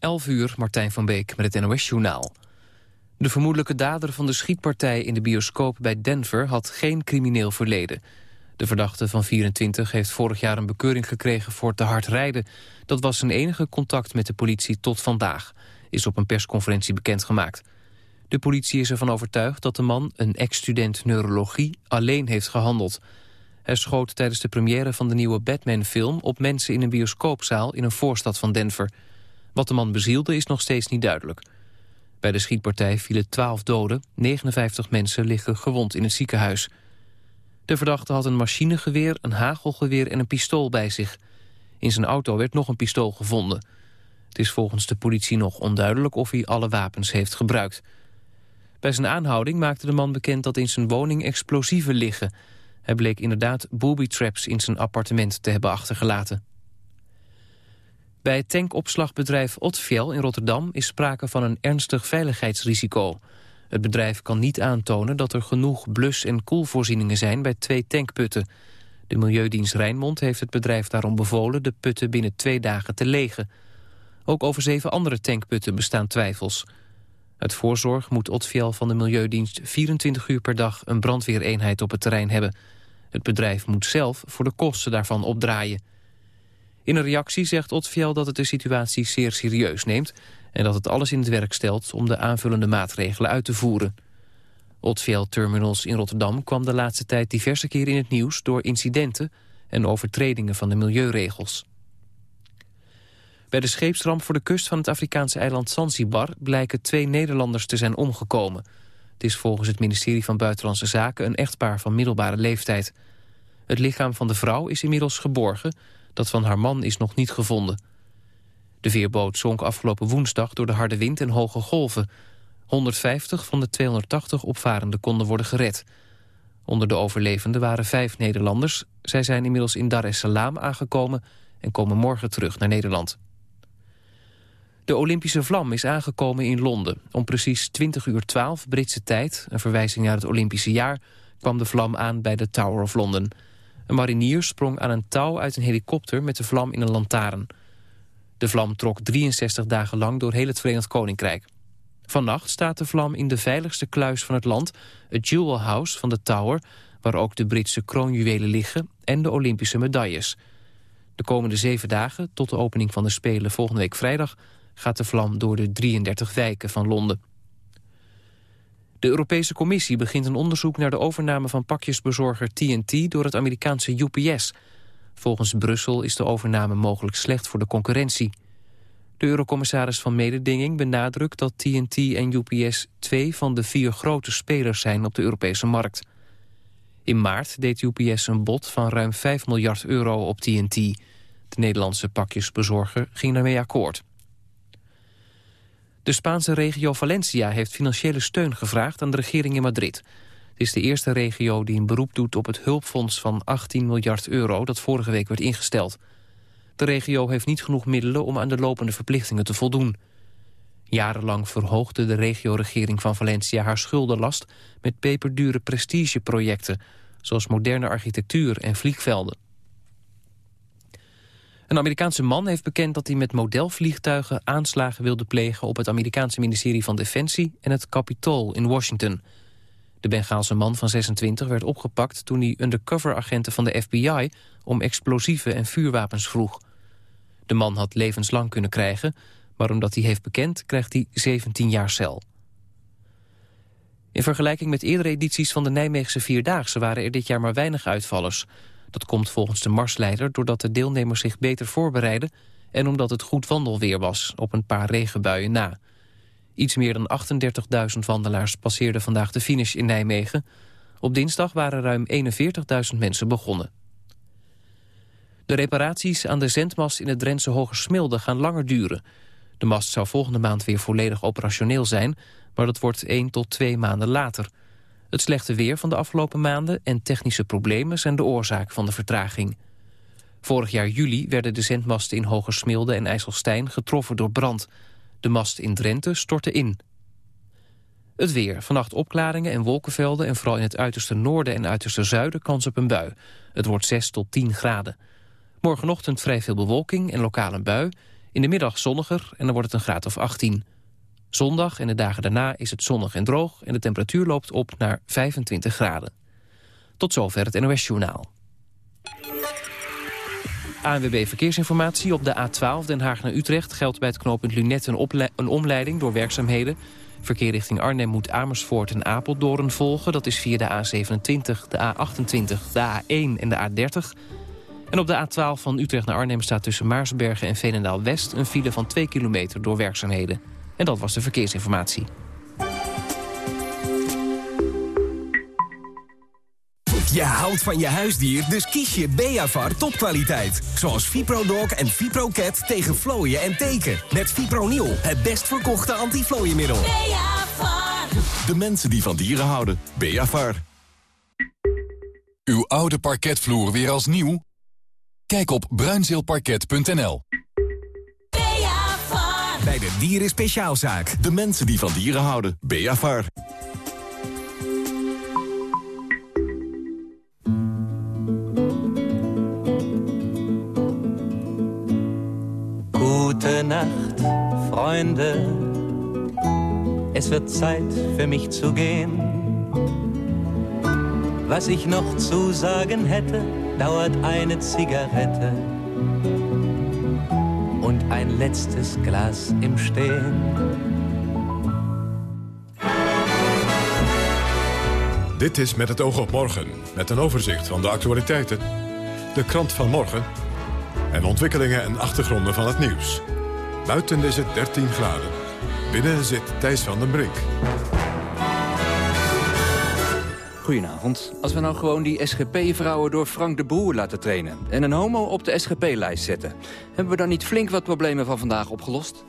11 uur, Martijn van Beek met het NOS-journaal. De vermoedelijke dader van de schietpartij in de bioscoop bij Denver had geen crimineel verleden. De verdachte van 24 heeft vorig jaar een bekeuring gekregen voor te hard rijden. Dat was zijn enige contact met de politie tot vandaag, is op een persconferentie bekendgemaakt. De politie is ervan overtuigd dat de man, een ex-student neurologie, alleen heeft gehandeld. Hij schoot tijdens de première van de nieuwe Batman-film op mensen in een bioscoopzaal in een voorstad van Denver. Wat de man bezielde is nog steeds niet duidelijk. Bij de schietpartij vielen 12 doden, 59 mensen liggen gewond in het ziekenhuis. De verdachte had een machinegeweer, een hagelgeweer en een pistool bij zich. In zijn auto werd nog een pistool gevonden. Het is volgens de politie nog onduidelijk of hij alle wapens heeft gebruikt. Bij zijn aanhouding maakte de man bekend dat in zijn woning explosieven liggen. Hij bleek inderdaad booby traps in zijn appartement te hebben achtergelaten. Bij het tankopslagbedrijf Otfiel in Rotterdam is sprake van een ernstig veiligheidsrisico. Het bedrijf kan niet aantonen dat er genoeg blus- en koelvoorzieningen zijn bij twee tankputten. De Milieudienst Rijnmond heeft het bedrijf daarom bevolen de putten binnen twee dagen te legen. Ook over zeven andere tankputten bestaan twijfels. Uit voorzorg moet Otfiel van de Milieudienst 24 uur per dag een brandweereenheid op het terrein hebben. Het bedrijf moet zelf voor de kosten daarvan opdraaien. In een reactie zegt Otfiel dat het de situatie zeer serieus neemt... en dat het alles in het werk stelt om de aanvullende maatregelen uit te voeren. Otfiel Terminals in Rotterdam kwam de laatste tijd diverse keren in het nieuws... door incidenten en overtredingen van de milieuregels. Bij de scheepsramp voor de kust van het Afrikaanse eiland Zanzibar... blijken twee Nederlanders te zijn omgekomen. Het is volgens het ministerie van Buitenlandse Zaken... een echtpaar van middelbare leeftijd. Het lichaam van de vrouw is inmiddels geborgen... Dat van haar man is nog niet gevonden. De veerboot zonk afgelopen woensdag door de harde wind en hoge golven. 150 van de 280 opvarenden konden worden gered. Onder de overlevenden waren vijf Nederlanders. Zij zijn inmiddels in Dar es Salaam aangekomen en komen morgen terug naar Nederland. De Olympische vlam is aangekomen in Londen. Om precies 20 uur 12 Britse tijd, een verwijzing naar het Olympische jaar... kwam de vlam aan bij de Tower of London. Een marinier sprong aan een touw uit een helikopter met de vlam in een lantaarn. De vlam trok 63 dagen lang door heel het Verenigd Koninkrijk. Vannacht staat de vlam in de veiligste kluis van het land, het Jewel House van de Tower, waar ook de Britse kroonjuwelen liggen en de Olympische medailles. De komende zeven dagen, tot de opening van de Spelen volgende week vrijdag, gaat de vlam door de 33 wijken van Londen. De Europese Commissie begint een onderzoek naar de overname van pakjesbezorger TNT door het Amerikaanse UPS. Volgens Brussel is de overname mogelijk slecht voor de concurrentie. De eurocommissaris van Mededinging benadrukt dat TNT en UPS twee van de vier grote spelers zijn op de Europese markt. In maart deed UPS een bod van ruim 5 miljard euro op TNT. De Nederlandse pakjesbezorger ging daarmee akkoord. De Spaanse regio Valencia heeft financiële steun gevraagd aan de regering in Madrid. Het is de eerste regio die een beroep doet op het hulpfonds van 18 miljard euro dat vorige week werd ingesteld. De regio heeft niet genoeg middelen om aan de lopende verplichtingen te voldoen. Jarenlang verhoogde de regio-regering van Valencia haar schuldenlast met peperdure prestigeprojecten, zoals moderne architectuur en vliegvelden. Een Amerikaanse man heeft bekend dat hij met modelvliegtuigen aanslagen wilde plegen op het Amerikaanse ministerie van Defensie en het Capitool in Washington. De Bengaalse man van 26 werd opgepakt toen hij undercover-agenten van de FBI om explosieven en vuurwapens vroeg. De man had levenslang kunnen krijgen, maar omdat hij heeft bekend krijgt hij 17 jaar cel. In vergelijking met eerdere edities van de Nijmeegse Vierdaagse waren er dit jaar maar weinig uitvallers. Dat komt volgens de marsleider doordat de deelnemers zich beter voorbereiden... en omdat het goed wandelweer was, op een paar regenbuien na. Iets meer dan 38.000 wandelaars passeerden vandaag de finish in Nijmegen. Op dinsdag waren ruim 41.000 mensen begonnen. De reparaties aan de zendmast in het Drentse Hogersmilde gaan langer duren. De mast zou volgende maand weer volledig operationeel zijn... maar dat wordt 1 tot 2 maanden later... Het slechte weer van de afgelopen maanden en technische problemen zijn de oorzaak van de vertraging. Vorig jaar juli werden de zendmasten in Hogersmilde en IJsselstein getroffen door brand. De mast in Drenthe stortte in. Het weer. Vannacht opklaringen en wolkenvelden... en vooral in het uiterste noorden en uiterste zuiden kans op een bui. Het wordt 6 tot 10 graden. Morgenochtend vrij veel bewolking en lokale bui. In de middag zonniger en dan wordt het een graad of 18. Zondag en de dagen daarna is het zonnig en droog... en de temperatuur loopt op naar 25 graden. Tot zover het NOS-journaal. ANWB Verkeersinformatie op de A12 Den Haag naar Utrecht... geldt bij het knooppunt Lunet een, een omleiding door werkzaamheden. Verkeer richting Arnhem moet Amersfoort en Apeldoorn volgen. Dat is via de A27, de A28, de A1 en de A30... En op de A12 van Utrecht naar Arnhem staat tussen Maarsbergen en Veenendaal-West... een file van 2 kilometer door werkzaamheden. En dat was de verkeersinformatie. Je houdt van je huisdier, dus kies je Beavar topkwaliteit. Zoals ViproDog en ViproCat tegen vlooien en teken. Met Fipronil, het best verkochte antiflooiemiddel. Beavar. De mensen die van dieren houden. Beavar. Uw oude parketvloer weer als nieuw? Kijk op bruinzeelparket.nl. De Dieren Speciaalzaak. De mensen die van dieren houden. Beavar. Gute Nacht, Freunde. Es wird Zeit für mich zu gehen. Was ich noch zu sagen hätte, dauert eine Zigarette ein letztes Glas im Stehen. Dit is Met het oog op morgen, met een overzicht van de actualiteiten, de krant van morgen en ontwikkelingen en achtergronden van het nieuws. Buiten is het 13 graden. Binnen zit Thijs van den Brink. Goedenavond. Als we nou gewoon die SGP-vrouwen door Frank de Boer laten trainen... en een homo op de SGP-lijst zetten... hebben we dan niet flink wat problemen van vandaag opgelost?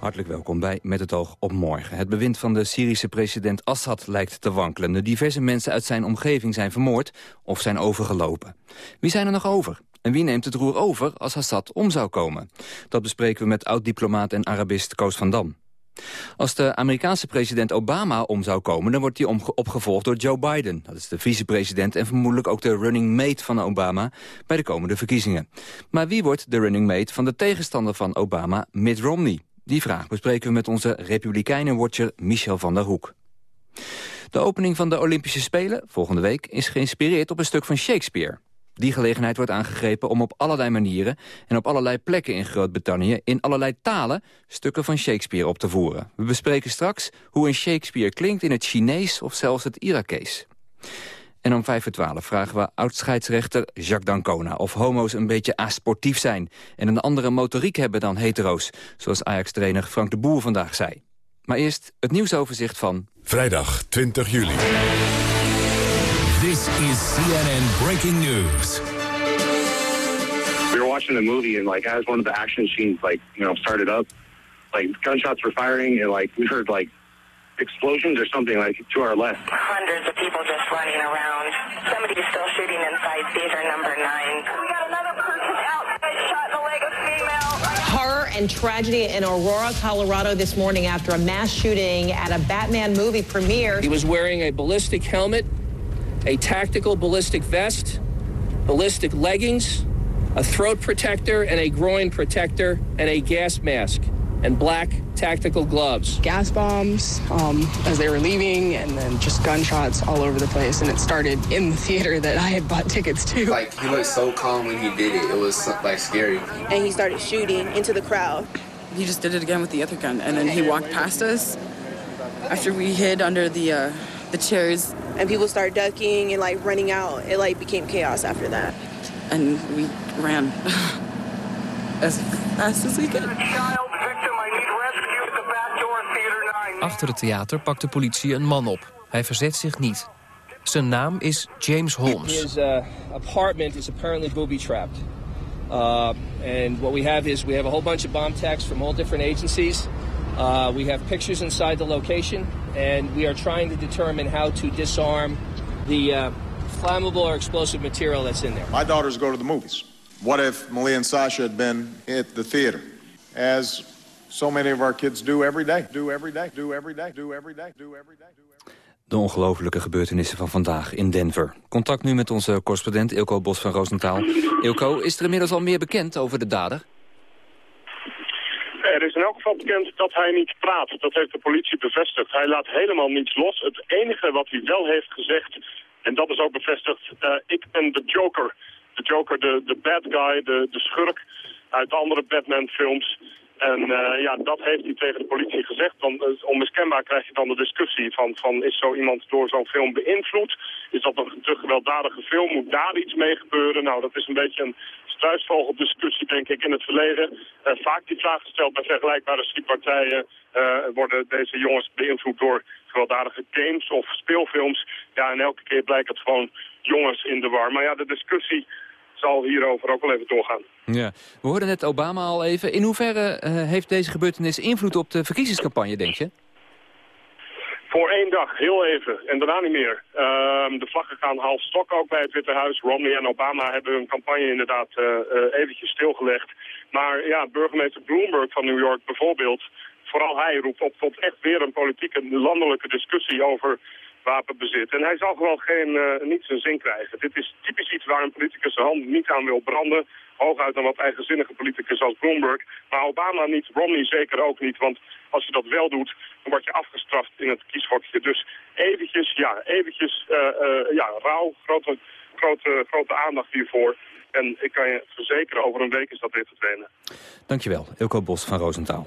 Hartelijk welkom bij Met het oog op morgen. Het bewind van de Syrische president Assad lijkt te wankelen. De diverse mensen uit zijn omgeving zijn vermoord of zijn overgelopen. Wie zijn er nog over? En wie neemt het roer over als Assad om zou komen? Dat bespreken we met oud-diplomaat en Arabist Koos van Dam. Als de Amerikaanse president Obama om zou komen... dan wordt hij opgevolgd door Joe Biden. Dat is de vicepresident en vermoedelijk ook de running mate van Obama... bij de komende verkiezingen. Maar wie wordt de running mate van de tegenstander van Obama, Mitt Romney? Die vraag bespreken we met onze Republikeinen-watcher Michel van der Hoek. De opening van de Olympische Spelen volgende week is geïnspireerd op een stuk van Shakespeare. Die gelegenheid wordt aangegrepen om op allerlei manieren... en op allerlei plekken in Groot-Brittannië... in allerlei talen stukken van Shakespeare op te voeren. We bespreken straks hoe een Shakespeare klinkt in het Chinees... of zelfs het Irakees. En om vijf voor twaalf vragen we oudscheidsrechter Jacques Dancona... of homo's een beetje asportief zijn... en een andere motoriek hebben dan hetero's... zoals Ajax-trainer Frank de Boer vandaag zei. Maar eerst het nieuwsoverzicht van... Vrijdag 20 juli. This is CNN Breaking News. We were watching the movie and like as one of the action scenes like you know started up, like gunshots were firing and like we heard like explosions or something like to our left. Hundreds of people just running around. Somebody's still shooting inside theater number nine. We got another person outside shot in the leg of female. Horror and tragedy in Aurora, Colorado this morning after a mass shooting at a Batman movie premiere. He was wearing a ballistic helmet, a tactical ballistic vest, ballistic leggings, a throat protector and a groin protector, and a gas mask and black tactical gloves. Gas bombs um, as they were leaving, and then just gunshots all over the place. And it started in the theater that I had bought tickets to. Like, he looked so calm when he did it. It was, like, scary. And he started shooting into the crowd. He just did it again with the other gun, and then he walked past us after we hid under the, uh, the chairs. And people started ducking and, like, running out. It, like, became chaos after that. And we ran as fast as we could. Achter het theater pakt de politie een man op. Hij verzet zich niet. Zijn naam is James Holmes. His uh, apartment is apparently booby-trapped. Uh, and what we have is we have a whole bunch of bomb techs from all different agencies. Uh, we have pictures inside the location, and we are trying to determine how to disarm the uh, flammable or explosive material that's in there. My daughters go to the movies. What if Malia and Sasha had been at the theater? As so many of our kids do every day, do every day, do every day, do every day, do every day, do every day. De ongelofelijke gebeurtenissen van vandaag in Denver. Contact nu met onze correspondent Ilko Bos van Roosentaal. Ilko, is er inmiddels al meer bekend over de dader? Er is in elk geval bekend dat hij niet praat. Dat heeft de politie bevestigd. Hij laat helemaal niets los. Het enige wat hij wel heeft gezegd, en dat is ook bevestigd, uh, ik ben de Joker. De Joker, de, de bad guy, de, de schurk uit andere Batman-films. En uh, ja, dat heeft hij tegen de politie gezegd. Dan, uh, onmiskenbaar krijg je dan de discussie van, van is zo iemand door zo'n film beïnvloed? Is dat een te gewelddadige film? Moet daar iets mee gebeuren? Nou, dat is een beetje een struisvogeldiscussie, denk ik, in het verleden. Uh, vaak die vraag gesteld bij vergelijkbare schietpartijen. worden deze jongens beïnvloed door gewelddadige games of speelfilms? Ja, en elke keer blijkt het gewoon jongens in de war. Maar ja, de discussie zal hierover ook wel even doorgaan. Ja. We hoorden net Obama al even. In hoeverre uh, heeft deze gebeurtenis invloed op de verkiezingscampagne, denk je? Voor één dag, heel even. En daarna niet meer. Uh, de vlaggen gaan half stok ook bij het Witte Huis. Romney en Obama hebben hun campagne inderdaad uh, uh, eventjes stilgelegd. Maar ja, burgemeester Bloomberg van New York bijvoorbeeld... vooral hij roept op tot echt weer een politieke landelijke discussie over wapenbezit. En hij zal gewoon geen, uh, niet zijn zin krijgen. Dit is typisch iets waar een politicus zijn hand niet aan wil branden. Hooguit een wat eigenzinnige politicus als Bloomberg. Maar Obama niet, Romney zeker ook niet. Want als je dat wel doet, dan word je afgestraft in het kieshokje. Dus eventjes, ja, eventjes, uh, uh, ja, rauw, grote, grote, grote aandacht hiervoor. En ik kan je verzekeren, over een week is dat weer verdwenen. Dankjewel, Ilko Bos van Roosentaal.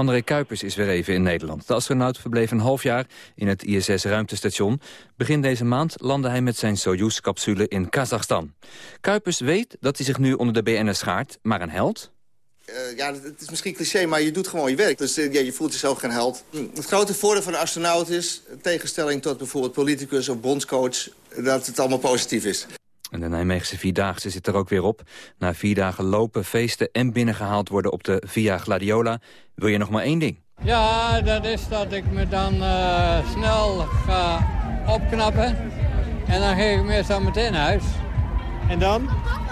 André Kuipers is weer even in Nederland. De astronaut verbleef een half jaar in het ISS-ruimtestation. Begin deze maand landde hij met zijn Soyuz-capsule in Kazachstan. Kuipers weet dat hij zich nu onder de BNS schaart, maar een held? Uh, ja, het is misschien cliché, maar je doet gewoon je werk. Dus uh, ja, je voelt jezelf geen held. Hm. Het grote voordeel van een astronaut is, in tegenstelling tot bijvoorbeeld politicus of bondscoach, dat het allemaal positief is. En de Nijmeegse Vierdaagse zit er ook weer op. Na vier dagen lopen, feesten en binnengehaald worden op de Via Gladiola... wil je nog maar één ding. Ja, dat is dat ik me dan uh, snel ga opknappen. En dan ga ik meestal meteen naar huis. En dan?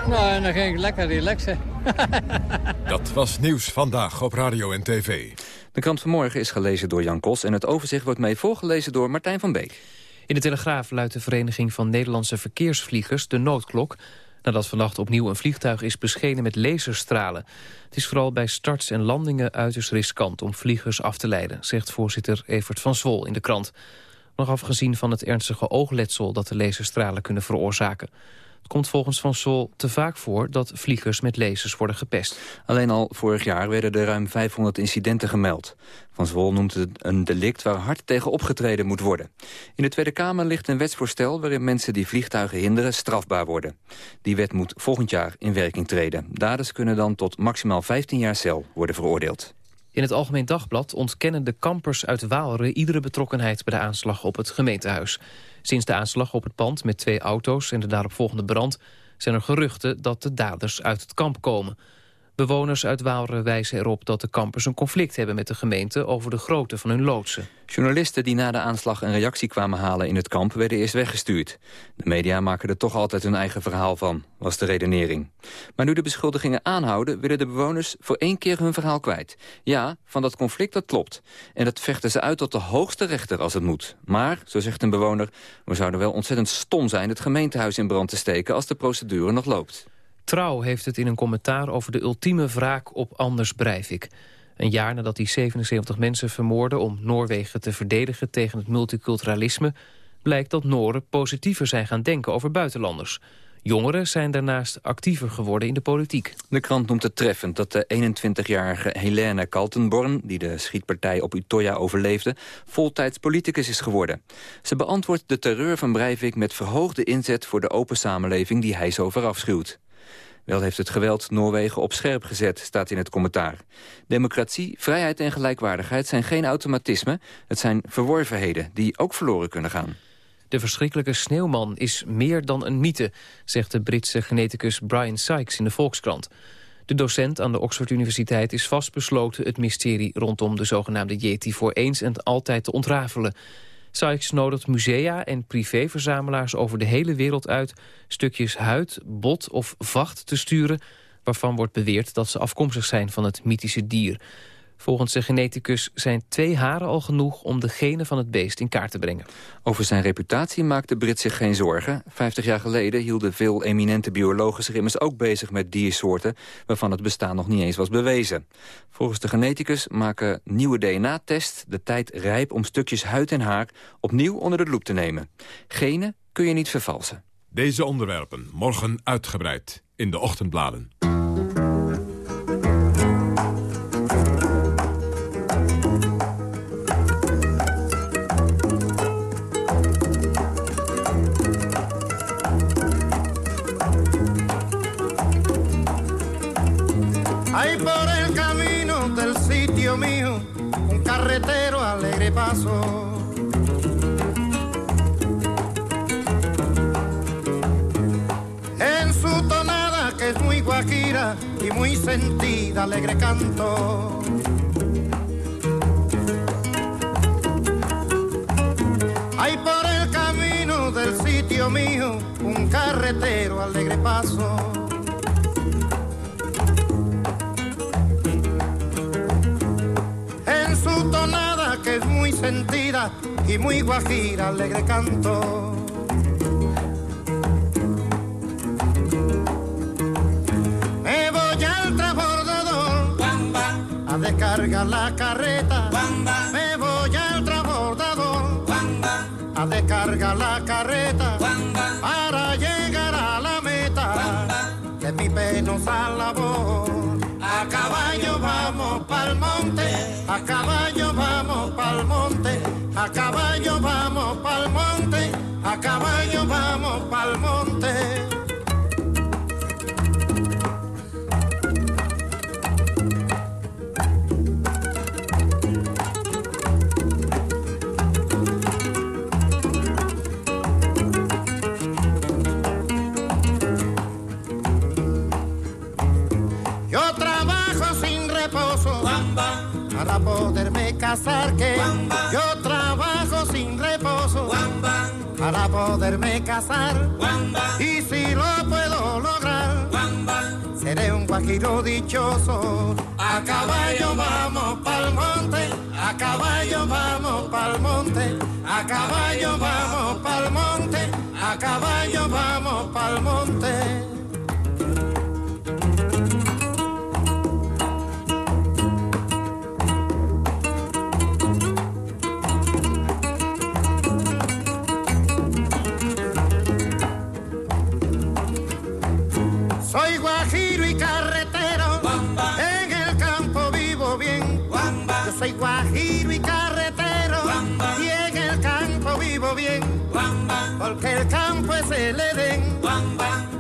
Nou, en dan ging ik lekker relaxen. dat was Nieuws Vandaag op Radio en TV. De krant vanmorgen is gelezen door Jan Kos... en het overzicht wordt mee voorgelezen door Martijn van Beek. In de Telegraaf luidt de Vereniging van Nederlandse Verkeersvliegers de noodklok... nadat vannacht opnieuw een vliegtuig is beschenen met laserstralen. Het is vooral bij starts en landingen uiterst riskant om vliegers af te leiden... zegt voorzitter Evert van Zwol in de krant. Nog afgezien van het ernstige oogletsel dat de laserstralen kunnen veroorzaken. Het komt volgens Van Sol te vaak voor dat vliegers met lasers worden gepest. Alleen al vorig jaar werden er ruim 500 incidenten gemeld. Van Zwol noemt het een delict waar hard tegen opgetreden moet worden. In de Tweede Kamer ligt een wetsvoorstel waarin mensen die vliegtuigen hinderen strafbaar worden. Die wet moet volgend jaar in werking treden. Daders kunnen dan tot maximaal 15 jaar cel worden veroordeeld. In het Algemeen Dagblad ontkennen de kampers uit Waalre... iedere betrokkenheid bij de aanslag op het gemeentehuis. Sinds de aanslag op het pand met twee auto's en de daaropvolgende brand... zijn er geruchten dat de daders uit het kamp komen. Bewoners uit Waalre wijzen erop dat de kampers een conflict hebben met de gemeente over de grootte van hun loodsen. Journalisten die na de aanslag een reactie kwamen halen in het kamp werden eerst weggestuurd. De media maken er toch altijd hun eigen verhaal van, was de redenering. Maar nu de beschuldigingen aanhouden willen de bewoners voor één keer hun verhaal kwijt. Ja, van dat conflict dat klopt. En dat vechten ze uit tot de hoogste rechter als het moet. Maar, zo zegt een bewoner, we zouden wel ontzettend stom zijn het gemeentehuis in brand te steken als de procedure nog loopt. Trouw heeft het in een commentaar over de ultieme wraak op Anders Breivik. Een jaar nadat hij 77 mensen vermoordde om Noorwegen te verdedigen tegen het multiculturalisme... blijkt dat Noren positiever zijn gaan denken over buitenlanders. Jongeren zijn daarnaast actiever geworden in de politiek. De krant noemt het treffend dat de 21-jarige Helene Kaltenborn... die de schietpartij op Utoya overleefde, voltijds politicus is geworden. Ze beantwoordt de terreur van Breivik met verhoogde inzet... voor de open samenleving die hij zo verafschuwt. Wel heeft het geweld Noorwegen op scherp gezet, staat in het commentaar. Democratie, vrijheid en gelijkwaardigheid zijn geen automatisme. Het zijn verworvenheden die ook verloren kunnen gaan. De verschrikkelijke sneeuwman is meer dan een mythe, zegt de Britse geneticus Brian Sykes in de Volkskrant. De docent aan de Oxford Universiteit is vastbesloten het mysterie rondom de zogenaamde Yeti voor eens en altijd te ontrafelen. Sykes nodigt musea en privéverzamelaars over de hele wereld uit... stukjes huid, bot of vacht te sturen... waarvan wordt beweerd dat ze afkomstig zijn van het mythische dier. Volgens de geneticus zijn twee haren al genoeg om de genen van het beest in kaart te brengen. Over zijn reputatie maakt de Brit zich geen zorgen. Vijftig jaar geleden hielden veel eminente biologen zich immers ook bezig met diersoorten waarvan het bestaan nog niet eens was bewezen. Volgens de geneticus maken nieuwe DNA-tests de tijd rijp om stukjes huid en haar opnieuw onder de loep te nemen. Genen kun je niet vervalsen. Deze onderwerpen morgen uitgebreid in de ochtendbladen. Paso. En su tonada que es muy guajira y muy sentida, alegre canto. Hay por el camino del sitio mío un carretero alegre paso. Que es muy sentida y muy guajira, alegre canto. Me voy al transbordador. A descargar la carreta. Me voy al transbordador. A descargar la carreta casar que yo trabajo sin reposo para poderme casar. Y si lo puedo lograr seré un guajiro dichoso. A caballo vamos pa'l monte a caballo vamos pa'l monte a caballo vamos pa'l monte a caballo vamos pa'l monte Porque el campo es el Edén,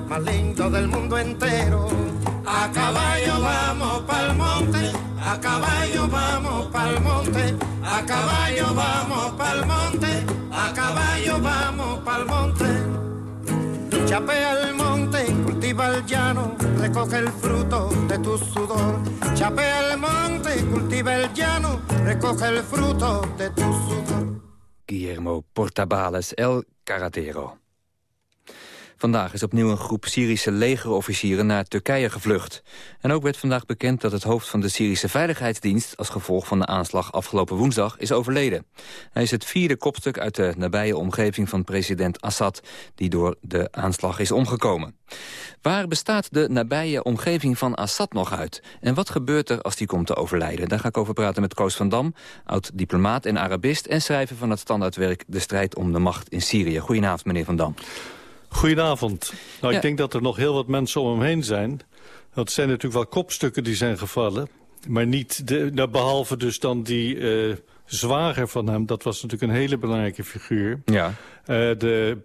más lindo del mundo entero. A caballo vamos pa'l monte, a caballo vamos pa'l monte, a caballo vamos pa'l monte, a caballo vamos pa'l monte. Chapea el monte, cultiva el llano, recoge el fruto de tu sudor. Chapea el monte, cultiva el llano, recoge el fruto de tu sudor. Guillermo Portabales El Carretero. Vandaag is opnieuw een groep Syrische legerofficieren naar Turkije gevlucht. En ook werd vandaag bekend dat het hoofd van de Syrische Veiligheidsdienst... als gevolg van de aanslag afgelopen woensdag is overleden. Hij is het vierde kopstuk uit de nabije omgeving van president Assad... die door de aanslag is omgekomen. Waar bestaat de nabije omgeving van Assad nog uit? En wat gebeurt er als die komt te overlijden? Daar ga ik over praten met Koos van Dam, oud-diplomaat en Arabist... en schrijver van het standaardwerk De strijd om de macht in Syrië. Goedenavond, meneer Van Dam. Goedenavond. Nou, Ja. ik denk dat er nog heel wat mensen om hem heen zijn. Dat zijn natuurlijk wel kopstukken die zijn gevallen. Maar niet, de, nou, behalve dus dan die eh, zwager van hem. Dat was natuurlijk een hele belangrijke figuur. Ja. Eh, de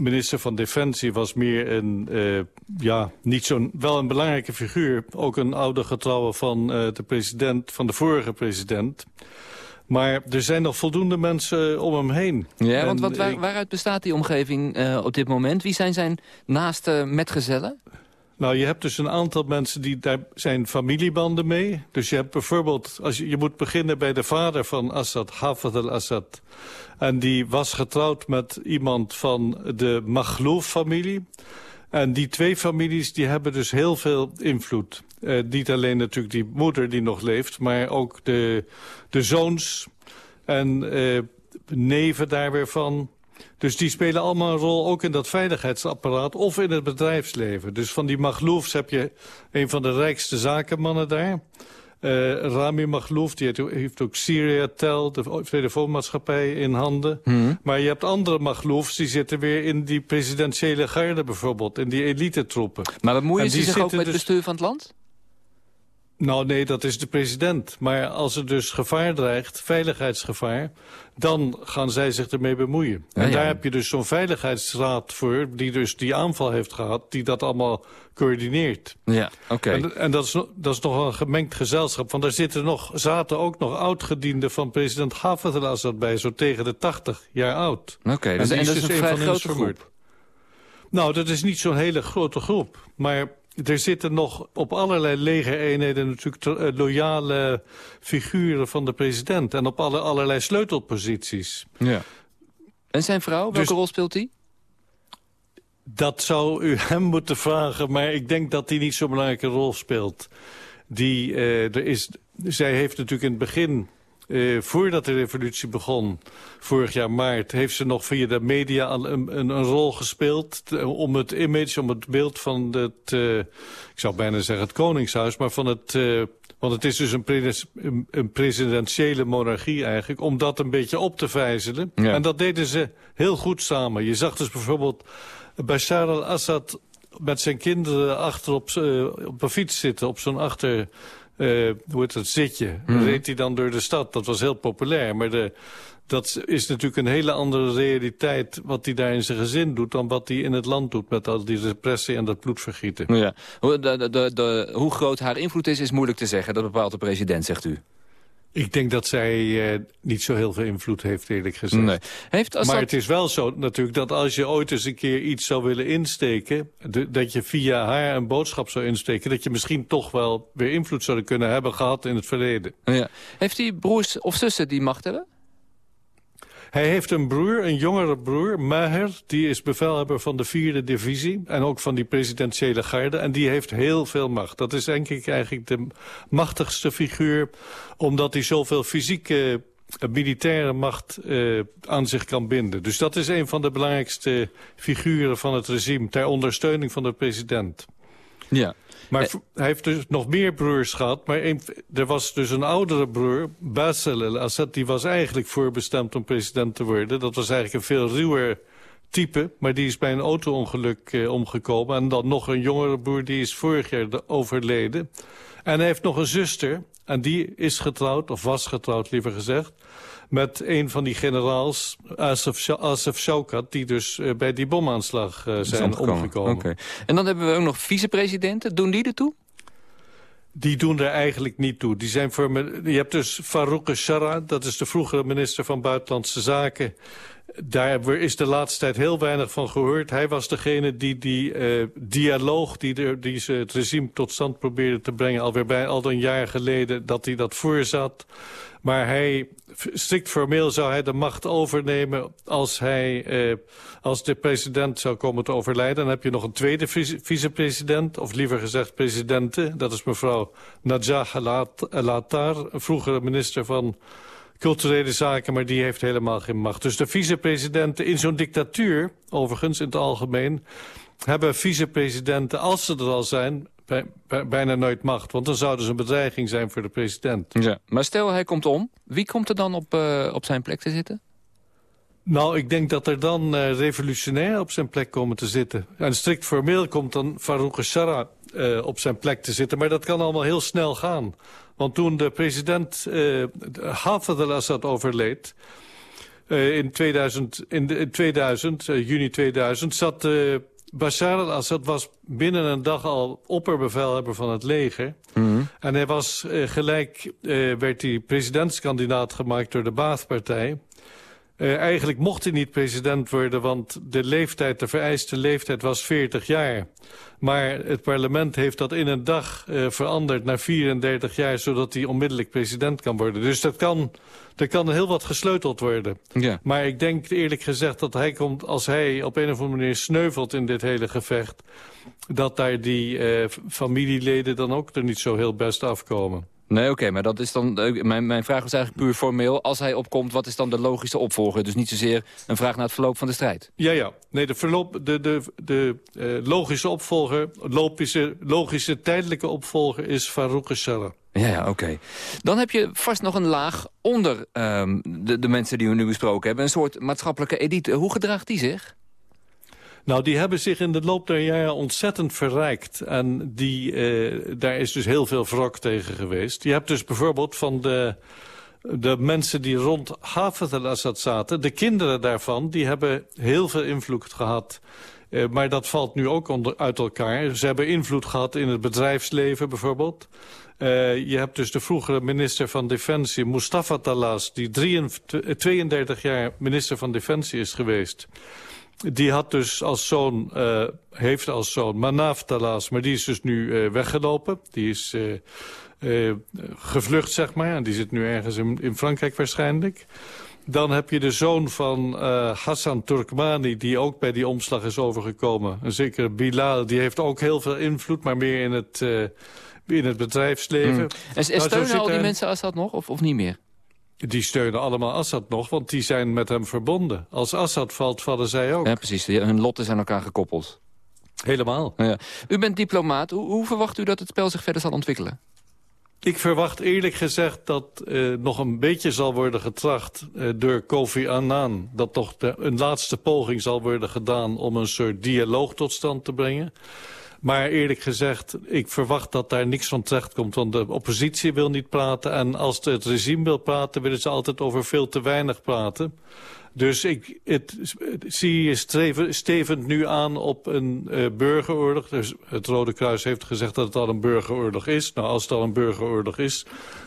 minister van Defensie was meer een, eh, ja, niet zo'n, wel een belangrijke figuur. Ook een oude getrouwe van de president, van de vorige president. Maar er zijn nog voldoende mensen eh, om hem heen. Ja, want wat, waar- waaruit bestaat die omgeving eh, op dit moment? Wie zijn zijn naaste metgezellen? Nou, je hebt dus een aantal mensen die daar zijn familiebanden mee. Dus je hebt bijvoorbeeld, als je, je moet beginnen bij de vader van Assad, Hafez al-Assad. En die was getrouwd met iemand van de Maghlouf-familie. En die twee families die hebben dus heel veel invloed. Uh, niet alleen natuurlijk die moeder die nog leeft... maar ook de, de zoons en uh, neven daar weer van. Dus die spelen allemaal een rol ook in dat veiligheidsapparaat... of in het bedrijfsleven. Dus van die Magloufs heb je een van de rijkste zakenmannen daar... Uh, Rami Maglouf, die heeft ook Syria Tel, de telefoonmaatschappij, in handen. Mhm. Maar je hebt andere Magloufs, die zitten weer in die presidentiële garde bijvoorbeeld. In die elite-troepen. Maar bemoeien En ze die zich ook met het dus- bestuur van het land? Nou nee, dat is de president. Maar als er dus gevaar dreigt, veiligheidsgevaar... dan gaan zij zich ermee bemoeien. Ja, en ja. daar heb je dus zo'n veiligheidsraad voor... die dus die aanval heeft gehad, die dat allemaal coördineert. Ja, oké. En, en dat, is, dat is nog een gemengd gezelschap. Want daar zitten nog, zaten ook nog oudgedienden van president Hafez al-Assad bij... zo tegen de 80 jaar oud. Oké, dus- en dat is een vrij van hen grote groep. Nou, dat is niet zo'n hele grote groep. Maar er zitten nog op allerlei legereenheden natuurlijk eh, loyale figuren van de president. En op alle, allerlei sleutelposities. Ja. En zijn vrouw, welke Dus- rol speelt die? Dat zou u hem moeten vragen, maar ik denk dat hij niet zo'n belangrijke rol speelt. Die, eh, er is, zij heeft natuurlijk in het begin, eh, voordat de revolutie begon, vorig jaar maart, heeft ze nog via de media een, een, een rol gespeeld te- om het image, om het beeld van het, eh, ik zou bijna zeggen het koningshuis, maar van het, eh, want het is dus een, pres- een, presidentiële monarchie eigenlijk, om dat een beetje op te vijzelen. Ja. En dat deden ze heel goed samen. Je zag dus bijvoorbeeld Bashar al-Assad met zijn kinderen achter op, op een fiets zitten, op zo'n achter, eh, hoe heet dat, zitje. Mhm. Reed hij dan door de stad. Dat was heel populair. Maar de, dat is natuurlijk een hele andere realiteit wat hij daar in zijn gezin doet... dan wat hij in het land doet met al die repressie en dat bloedvergieten. Ja. De, de, de- hoe groot haar invloed is, is moeilijk te zeggen. Dat bepaalt de president, zegt u. Ik denk dat zij eh, niet zo heel veel invloed heeft, eerlijk gezegd. Nee. Heeft Assad... Maar het is wel zo natuurlijk dat als je ooit eens een keer iets zou willen insteken... de- dat je via haar een boodschap zou insteken... dat je misschien toch wel weer invloed zou kunnen hebben gehad in het verleden. Ja. Heeft hij broers of zussen die macht hebben? Hij heeft een broer, een jongere broer, Maher. Die is bevelhebber van de vierde divisie. En ook van die presidentiële garde. En die heeft heel veel macht. Dat is denk ik eigenlijk de machtigste figuur. Omdat hij zoveel fysieke eh, militaire macht eh, aan zich kan binden. Dus dat is een van de belangrijkste figuren van het regime... ter ondersteuning van de president. Ja. Maar hij heeft dus nog meer broers gehad. Maar er was dus een oudere broer, Basel el-Assad... die was eigenlijk voorbestemd om president te worden. Dat was eigenlijk een veel ruwer type. Maar die is bij een auto-ongeluk eh, omgekomen. En dan nog een jongere broer, die is vorig jaar de- overleden. En hij heeft nog een zuster. En die is getrouwd, of was getrouwd liever gezegd... met een van die generaals, Asef Shaukat... die dus eh, bij die bomaanslag eh, zijn omgekomen. En dan hebben we ook nog vicepresidenten. Doen die ertoe? Die doen er eigenlijk niet toe. Die zijn voor me, je hebt dus Farouk Shara, dat is de vroegere minister van Buitenlandse Zaken. Daar is de laatste tijd heel weinig van gehoord. Hij was degene die die eh, dialoog die, er, die ze het regime tot stand probeerde te brengen... alweer bij al een jaar geleden dat hij dat voorzat. Maar hij, strikt formeel zou hij de macht overnemen als, hij, eh, als de president zou komen te overlijden. Dan heb je nog een tweede vice- vicepresident, of liever gezegd presidente. Dat is mevrouw Najah El-Attar, een vroegere minister van culturele zaken, maar die heeft helemaal geen macht. Dus de vicepresidenten in zo'n dictatuur, overigens in het algemeen... hebben vicepresidenten, als ze er al zijn, bij- bij- bijna nooit macht. Want dan zouden ze een bedreiging zijn voor de president. Ja. Maar stel, hij komt om. Wie komt er dan op, eh, op zijn plek te zitten? Nou, ik denk dat er dan eh, revolutionair op zijn plek komen te zitten. En strikt formeel komt dan Farouk Shara eh, op zijn plek te zitten. Maar dat kan allemaal heel snel gaan. Want toen de president eh Hafez al-Assad overleed... in 2000, in, de- in 2000 eh, juni 2000, zat eh, Bashar al-Assad was binnen een dag al opperbevelhebber van het leger. En hij was eh, gelijk, eh, werd hij presidentskandidaat gemaakt door de Baath-partij. Uh, eigenlijk mocht hij niet president worden, want de leeftijd, de vereiste leeftijd was 40 jaar. Maar het parlement heeft dat in een dag uh, veranderd naar 34 jaar... zodat hij onmiddellijk president kan worden. Dus dat kan, er kan heel wat gesleuteld worden. Ja. Maar ik denk eerlijk gezegd dat hij komt, als hij op een of andere manier sneuvelt in dit hele gevecht... dat daar die uh, familieleden dan ook er niet zo heel best afkomen. Nee, oké, maar dat is dan. Uh, mijn, mijn vraag was eigenlijk puur formeel. Als hij opkomt, wat is dan de logische opvolger? Dus niet zozeer een vraag naar het verloop van de strijd. Ja, ja. Nee, de, verloop, de, de, de uh, logische opvolger, logische, logische tijdelijke opvolger is Farouk Shalla. Ja, ja, oké. Okay. Dan heb je vast nog een laag onder um, de, de mensen die we nu besproken hebben. Een soort maatschappelijke edite. Hoe gedraagt die zich? Nou, die hebben zich in de loop der jaren ontzettend verrijkt. En die, uh, daar is dus heel veel wrok tegen geweest. Je hebt dus bijvoorbeeld van de, de mensen die rond Hafez al-Assad zaten... de kinderen daarvan, die hebben heel veel invloed gehad... Uh, maar dat valt nu ook onder, uit elkaar. Ze hebben invloed gehad in het bedrijfsleven bijvoorbeeld. Uh, je hebt dus de vroegere minister van Defensie, Mustafa Talas... die 33, 32 jaar minister van Defensie is geweest die had dus als zoon, uh, heeft als zoon Manaf Talas, maar die is dus nu uh, weggelopen. Die is uh, gevlucht, zeg maar. En die zit nu ergens in, in Frankrijk waarschijnlijk. Dan heb je de zoon van Hassan Turkmani, die ook bij die omslag is overgekomen. En zeker Bilal, die heeft ook heel veel invloed, maar meer in het, in het bedrijfsleven. Mm. En, en steunen nou, al die mensen Assad nog, of, of niet meer? Die steunen allemaal Assad nog, want die zijn met hem verbonden. Als Assad valt, vallen zij ook. Ja, precies. Hun lotten zijn elkaar gekoppeld. Helemaal. Ja. U bent diplomaat. Hoe, hoe, verwacht u dat het spel zich verder zal ontwikkelen? Ik verwacht eerlijk gezegd dat uh, nog een beetje zal worden getracht uh, door Kofi Annan. Dat toch de, een laatste poging zal worden gedaan om een soort dialoog tot stand te brengen. Maar eerlijk gezegd, ik verwacht dat daar niks van terecht komt. Want de oppositie wil niet praten. En als het regime wil praten, willen ze altijd over veel te weinig praten. Dus ik het, zie je streven, stevend nu aan op een uh, burgeroorlog. Dus het Rode Kruis heeft gezegd dat het al een burgeroorlog is. Nou, als het al een burgeroorlog is,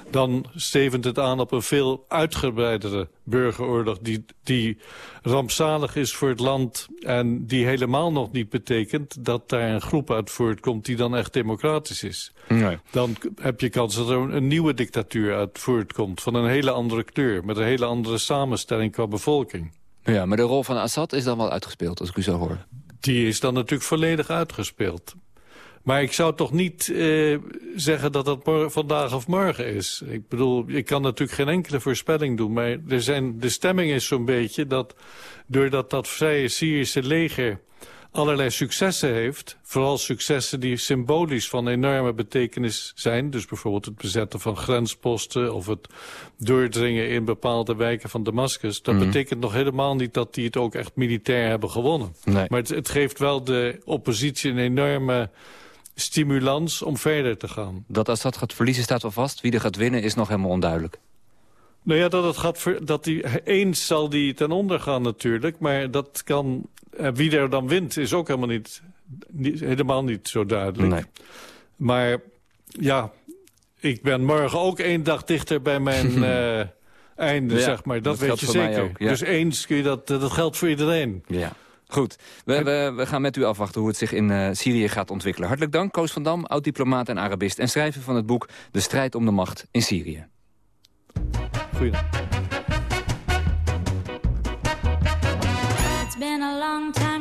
dan stevend het aan op een veel uitgebreidere burgeroorlog... die, die rampzalig is voor het land en die helemaal nog niet betekent... dat daar een groep uit voortkomt die dan echt democratisch is. Nee. Dan heb je kans dat er een nieuwe dictatuur uit voortkomt... van een hele andere kleur, met een hele andere samenstelling qua bevolking. Ja, maar de rol van Assad is dan wel uitgespeeld, als ik u zo hoor. Die is dan natuurlijk volledig uitgespeeld. Maar ik zou toch niet uh, zeggen dat dat vandaag of morgen is. Ik bedoel, ik kan natuurlijk geen enkele voorspelling doen. Maar er zijn, de stemming is zo'n beetje dat doordat dat vrije Syrische leger allerlei successen heeft. Vooral successen die symbolisch van enorme betekenis zijn. Dus bijvoorbeeld het bezetten van grensposten... of het doordringen in bepaalde wijken van Damascus. Dat Mhm. betekent nog helemaal niet dat die het ook echt militair hebben gewonnen. Nee. Maar het, het geeft wel de oppositie een enorme stimulans om verder te gaan. Dat Assad gaat verliezen staat wel vast. Wie er gaat winnen is nog helemaal onduidelijk. Nou ja, dat het gaat ver- dat die, eens zal die ten onder gaan natuurlijk. Maar dat kan, eh, wie er dan wint is ook helemaal niet, niet- helemaal niet zo duidelijk. Nee. Maar ja, ik ben morgen ook één dag dichter bij mijn eh, einde, Ja, zeg maar. Dat, dat weet je zeker. ook, ja. Dus eens kun je dat, dat geldt voor iedereen. Ja. Goed, we, we, we gaan met u afwachten hoe het zich in eh, Syrië gaat ontwikkelen. Hartelijk dank, Koos van Dam, oud-diplomaat en Arabist... en schrijver van het boek De strijd om de macht in Syrië. It's been a long time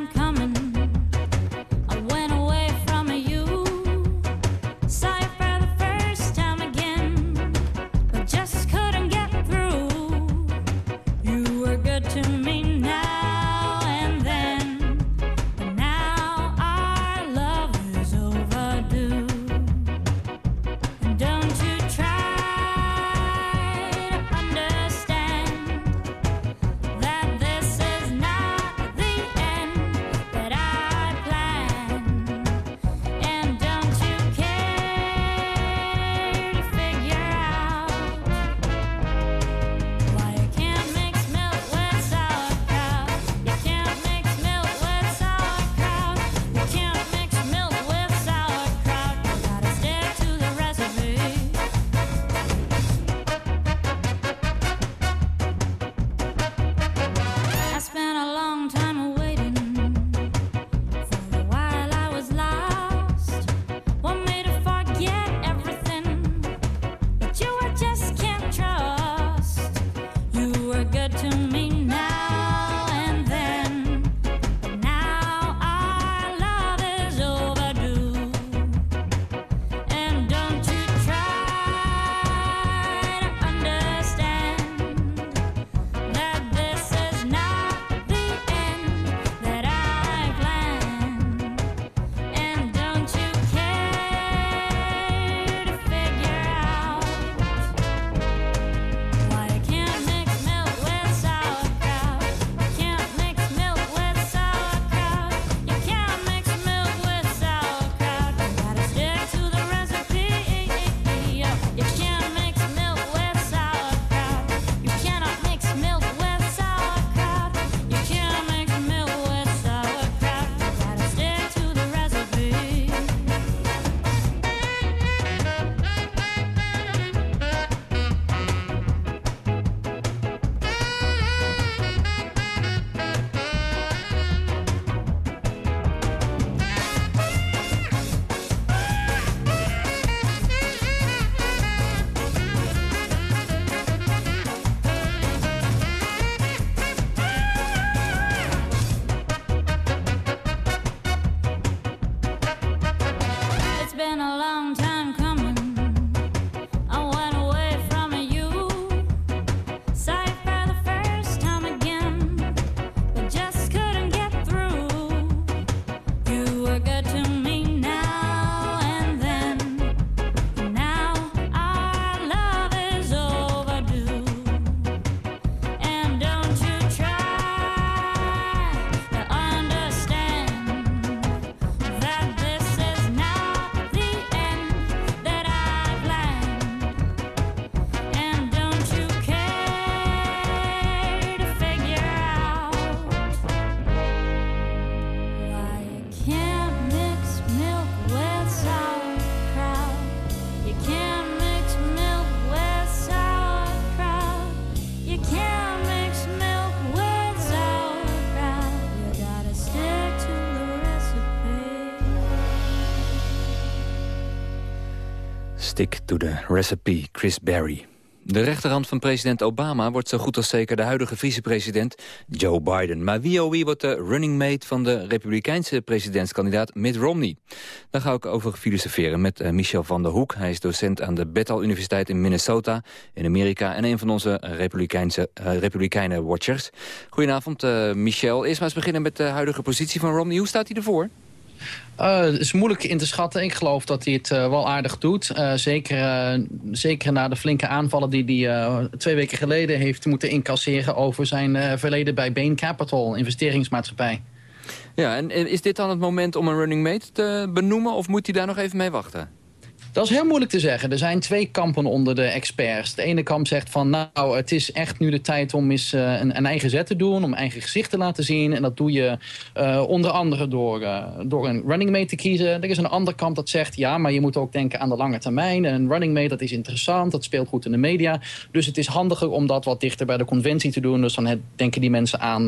Stick to the recipe, Chris Berry. De rechterhand van president Obama wordt zo goed als zeker de huidige vicepresident Joe Biden. Maar wie oh wie wordt de running mate van de republikeinse presidentskandidaat Mitt Romney? Daar ga ik over filosoferen met eh, Michel van der Hoek. Hij is docent aan de Bethel Universiteit in Minnesota in Amerika... en een van onze republikeinse uh, republikeinen-watchers. Goedenavond, uh, Michel. Eerst maar eens beginnen met de huidige positie van Romney. Hoe staat hij ervoor? Het is moeilijk in te schatten. Ik geloof dat hij het uh, wel aardig doet. Uh, zeker, zeker na de flinke aanvallen die hij twee weken geleden heeft moeten incasseren... over zijn verleden bij Bain Capital, investeringsmaatschappij. Ja, en is dit dan het moment om een running mate te benoemen... of moet hij daar nog even mee wachten? Dat is heel moeilijk te zeggen. Er zijn twee kampen onder de experts. De ene kamp zegt van nou, het is echt nu de tijd om eens uh, een, een, eigen zet te doen. Om eigen gezicht te laten zien. En dat doe je uh, onder andere door, uh, door een running mate te kiezen. Er is een ander kamp dat zegt ja, maar je moet ook denken aan de lange termijn. Een running mate dat is interessant, dat speelt goed in de media. Dus het is handiger om dat wat dichter bij de conventie te doen. Dus dan denken die mensen aan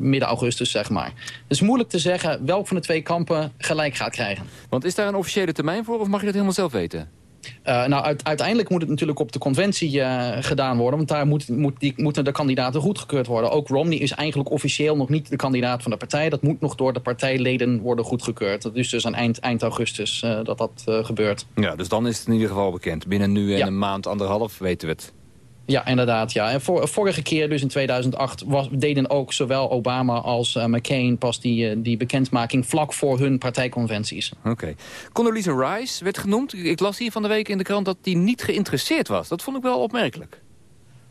midden augustus, zeg maar. Het is moeilijk te zeggen welk van de twee kampen gelijk gaat krijgen. Want is daar een officiële termijn voor of mag je dat helemaal zelf weten? Uh, nou, uit, uiteindelijk moet het natuurlijk op de conventie uh, gedaan worden. Want daar moet, moet die, moeten de kandidaten goedgekeurd worden. Ook Romney is eigenlijk officieel nog niet de kandidaat van de partij. Dat moet nog door de partijleden worden goedgekeurd. Dat is dus aan eind, eind augustus uh, dat dat gebeurt. Ja, dus dan is het in ieder geval bekend. Binnen nu en ja. een maand, anderhalf weten we het. Ja, inderdaad. Ja. En voor, vorige keer, dus in 2008, was, deden ook zowel Obama als uh, McCain pas die, uh, die bekendmaking vlak voor hun partijconventies. Oké. Okay. Condoleezza Rice werd genoemd. Ik las hier van de week in de krant dat die niet geïnteresseerd was. Dat vond ik wel opmerkelijk.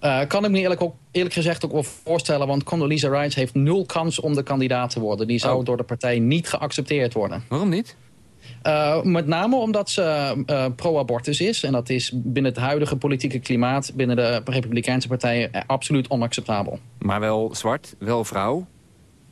Uh, kan ik me eerlijk, ook, eerlijk gezegd ook wel voorstellen... want Condoleezza Rice heeft nul kans om de kandidaat te worden. Die zou oh. door de partij niet geaccepteerd worden. Waarom niet? Uh, met name omdat ze uh, pro-abortus is. En dat is binnen het huidige politieke klimaat... binnen de Republikeinse partijen absoluut onacceptabel. Maar wel zwart, wel vrouw?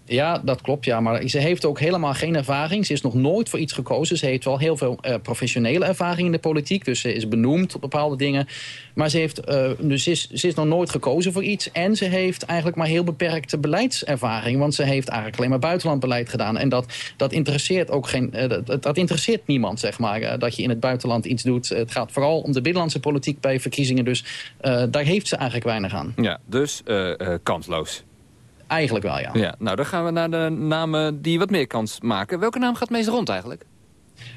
Ja, dat klopt. Ja. Maar ze heeft ook helemaal geen ervaring. Ze is nog nooit voor iets gekozen. Ze heeft wel heel veel uh, professionele ervaring in de politiek. Dus ze is benoemd op bepaalde dingen. Maar ze, heeft, uh, dus ze, is, nog nooit gekozen voor iets. En ze heeft eigenlijk maar heel beperkte beleidservaring. Want ze heeft eigenlijk alleen maar buitenlandbeleid gedaan. En dat, dat interesseert ook geen... Uh, dat, dat, interesseert niemand, zeg maar. dat je in het buitenland iets doet. Het gaat vooral om de binnenlandse politiek bij verkiezingen. Dus daar heeft ze eigenlijk weinig aan. Ja, dus kansloos. Eigenlijk wel, ja. ja. Nou, dan gaan we naar de namen die wat meer kans maken. Welke naam gaat het meest rond eigenlijk?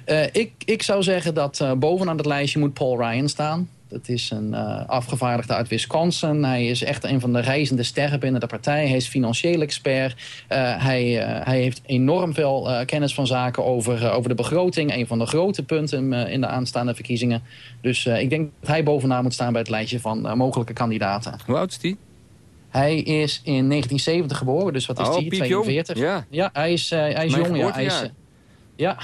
Uh, ik, ik zou zeggen dat uh, bovenaan het lijstje moet Paul Ryan staan. Dat is een uh, afgevaardigde uit Wisconsin. Hij is echt een van de reizende sterren binnen de partij. Hij is financieel expert. hij, hij heeft enorm veel kennis van zaken over, over de begroting. Een van de grote punten in de aanstaande verkiezingen. Dus ik denk dat hij bovenaan moet staan bij het lijstje van mogelijke kandidaten. Hoe oud is die? Hij is in 1970 geboren, dus wat is oh, hij? 42. Ja. ja, hij is, uh, hij is jong. Ja, hij is, uh, ja.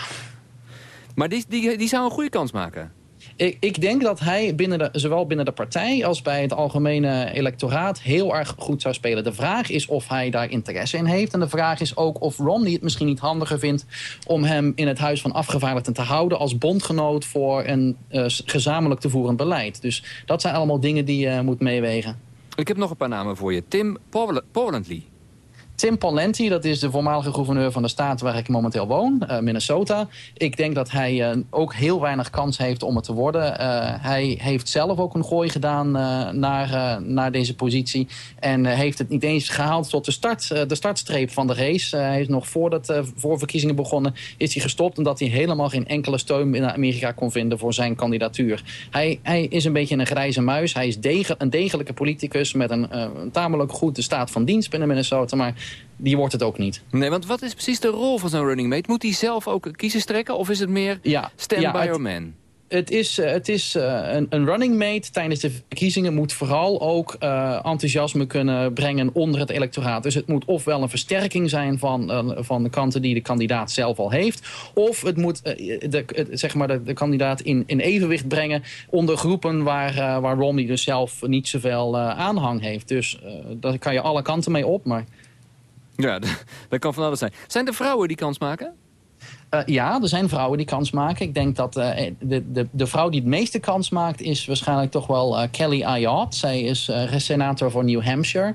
Maar die, die, die zou een goede kans maken? Ik, ik denk dat hij binnen de, zowel binnen de partij als bij het algemene electoraat heel erg goed zou spelen. De vraag is of hij daar interesse in heeft. En de vraag is ook of Romney het misschien niet handiger vindt om hem in het Huis van Afgevaardigden te houden als bondgenoot voor een uh, gezamenlijk te voeren beleid. Dus dat zijn allemaal dingen die je moet meewegen. Ik heb nog een paar namen voor je. Tim Pawlenty. Tim Pawlenty, dat is de voormalige gouverneur van de staat waar ik momenteel woon, uh, Minnesota. Ik denk dat hij uh, ook heel weinig kans heeft om het te worden. Uh, hij heeft zelf ook een gooi gedaan naar, naar deze positie. En heeft het niet eens gehaald tot de, start, de startstreep van de race. hij is nog voordat de voorverkiezingen begonnen, is hij gestopt... omdat hij helemaal geen enkele steun in Amerika kon vinden voor zijn kandidatuur. Hij, hij is een beetje een grijze muis. Hij is een degelijke politicus met een, een tamelijk goede staat van dienst binnen Minnesota... maar die wordt het ook niet. Nee, want wat is precies de rol van zo'n running mate? Moet hij zelf ook kiezen strekken of is het meer ja, stand ja, by your man? Het is, het is uh, een, een, running mate tijdens de verkiezingen moet vooral ook uh, enthousiasme kunnen brengen onder het electoraat. Dus het moet ofwel een versterking zijn van, uh, van de kanten die de kandidaat zelf al heeft. Of het moet de, zeg maar de, de, kandidaat in, in evenwicht brengen onder groepen waar, waar Romney dus zelf niet zoveel aanhang heeft. Dus daar kan je alle kanten mee op. Maar ja, dat kan van alles zijn. Zijn er vrouwen die kans maken? Uh, ja, er zijn vrouwen die kans maken. Ik denk dat uh, de, de, de vrouw die het meeste kans maakt... is waarschijnlijk toch wel uh, Kelly Ayotte. Zij is senator voor New Hampshire.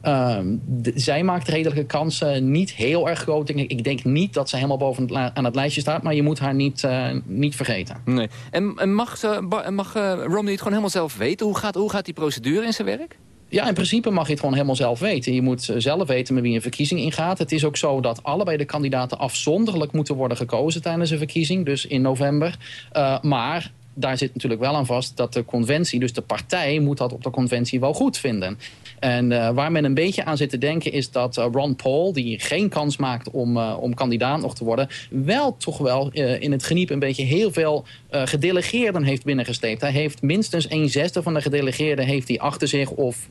Ehm, zij maakt redelijke kansen. Niet heel erg groot. ik. Ik denk niet dat ze helemaal boven het aan het lijstje staat. Maar je moet haar niet, eh, niet vergeten. Nee. En, en mag, mag eh, Romney het gewoon helemaal zelf weten? Hoe gaat, hoe gaat die procedure in zijn werk? Ja, in principe mag je het gewoon helemaal zelf weten. Je moet eh, zelf weten met wie een verkiezing ingaat. Het is ook zo dat allebei de kandidaten afzonderlijk moeten worden gekozen tijdens een verkiezing. Dus in november. Uh, maar daar zit natuurlijk wel aan vast dat de conventie, dus de partij, moet dat op de conventie wel goed vinden. En uh, waar men een beetje aan zit te denken is dat uh, Ron Paul, die geen kans maakt om, uh, om kandidaat nog te worden, wel toch wel in het geniep een beetje heel veel gedelegeerden heeft binnengesleept. Hij heeft minstens een zesde van de gedelegeerden heeft hij achter zich of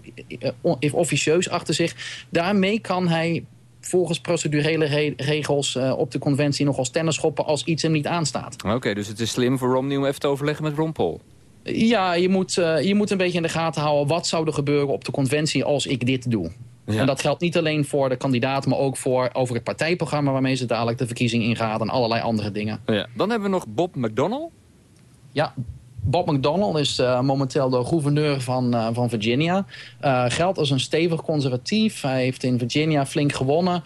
heeft officieus achter zich. Daarmee kan hij volgens procedurele re regels op de conventie nogal stennis schoppen als iets hem niet aanstaat. Oké, dus het is slim voor Romney om even te overleggen met Ron Paul. Ja, je moet, uh, je moet een beetje in de gaten houden... wat zou er gebeuren op de conventie als ik dit doe. Ja. En dat geldt niet alleen voor de kandidaat... maar ook voor over het partijprogramma... waarmee ze dadelijk de verkiezing ingaan... en allerlei andere dingen. Ja. Dan hebben we nog Bob McDonnell. Ja, Bob McDonnell is uh, momenteel de gouverneur van, uh, van Virginia. Uh, geldt als een stevig conservatief. Hij heeft in Virginia flink gewonnen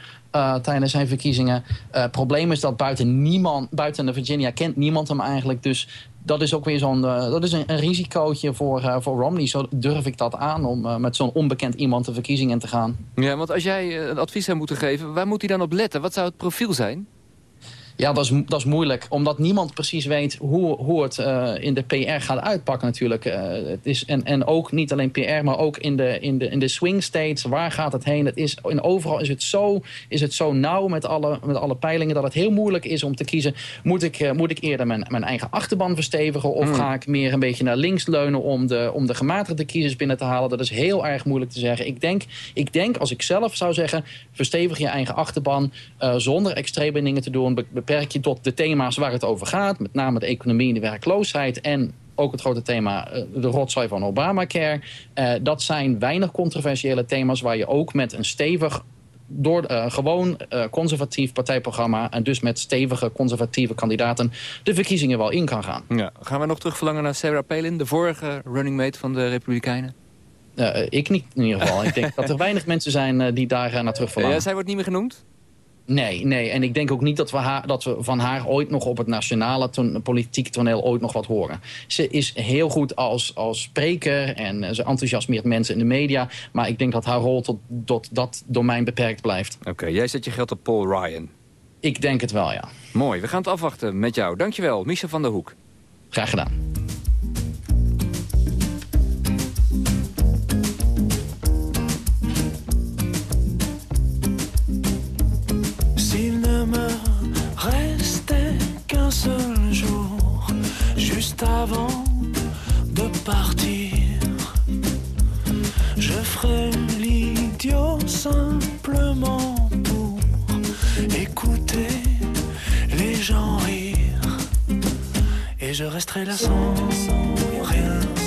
tijdens zijn verkiezingen. Het probleem is dat buiten, niemand, buiten de Virginia kent niemand hem eigenlijk. Dus dat is ook weer zo'n dat is een, risicootje voor, voor Romney. Zo durf ik dat aan om met zo'n onbekend iemand de verkiezingen te gaan. Ja, want als jij een advies zou moeten geven, waar moet hij dan op letten? Wat zou het profiel zijn? Ja, dat is, dat is moeilijk. Omdat niemand precies weet hoe, hoe het uh, in de PR gaat uitpakken natuurlijk. Uh, het is, en, en ook niet alleen PR, maar ook in de, in, de, in de swing states. Waar gaat het heen? Het is, en overal is het zo, is het zo nauw met alle, met alle peilingen... dat het heel moeilijk is om te kiezen... moet ik, uh, moet ik eerder mijn, mijn eigen achterban verstevigen... of mm. ga ik meer een beetje naar links leunen... om de, om de gematigde kiezers binnen te halen? Dat is heel erg moeilijk te zeggen. Ik denk, ik denk als ik zelf zou zeggen... verstevig je eigen achterban zonder extreme dingen te doen... beperk je tot de thema's waar het over gaat. Met name de economie en de werkloosheid. En ook het grote thema de rotzooi van Obamacare. Uh, dat zijn weinig controversiële thema's waar je ook met een stevig door uh, gewoon uh, conservatief partijprogramma... en dus met stevige conservatieve kandidaten de verkiezingen wel in kan gaan. Ja. Gaan we nog terug verlangen naar Sarah Palin, de vorige running mate van de Republikeinen? Ik niet in ieder geval. ik denk dat er weinig mensen zijn die daar naar terug verlangen. Ja, zij wordt niet meer genoemd? Nee, nee. En ik denk ook niet dat we, haar, dat we van haar ooit nog op het nationale ton, politiek toneel ooit nog wat horen. Ze is heel goed als, als spreker en ze enthousiasmeert mensen in de media. Maar ik denk dat haar rol tot, tot dat domein beperkt blijft. Oké, okay, jij zet je geld op Paul Ryan. Ik denk het wel, ja. Mooi, we gaan het afwachten met jou. Dankjewel, Michel van der Hoek. Graag gedaan. Avant de partir. Je ferai l'idiot simplement pour écouter les gens rire. Et je resterai là sans rien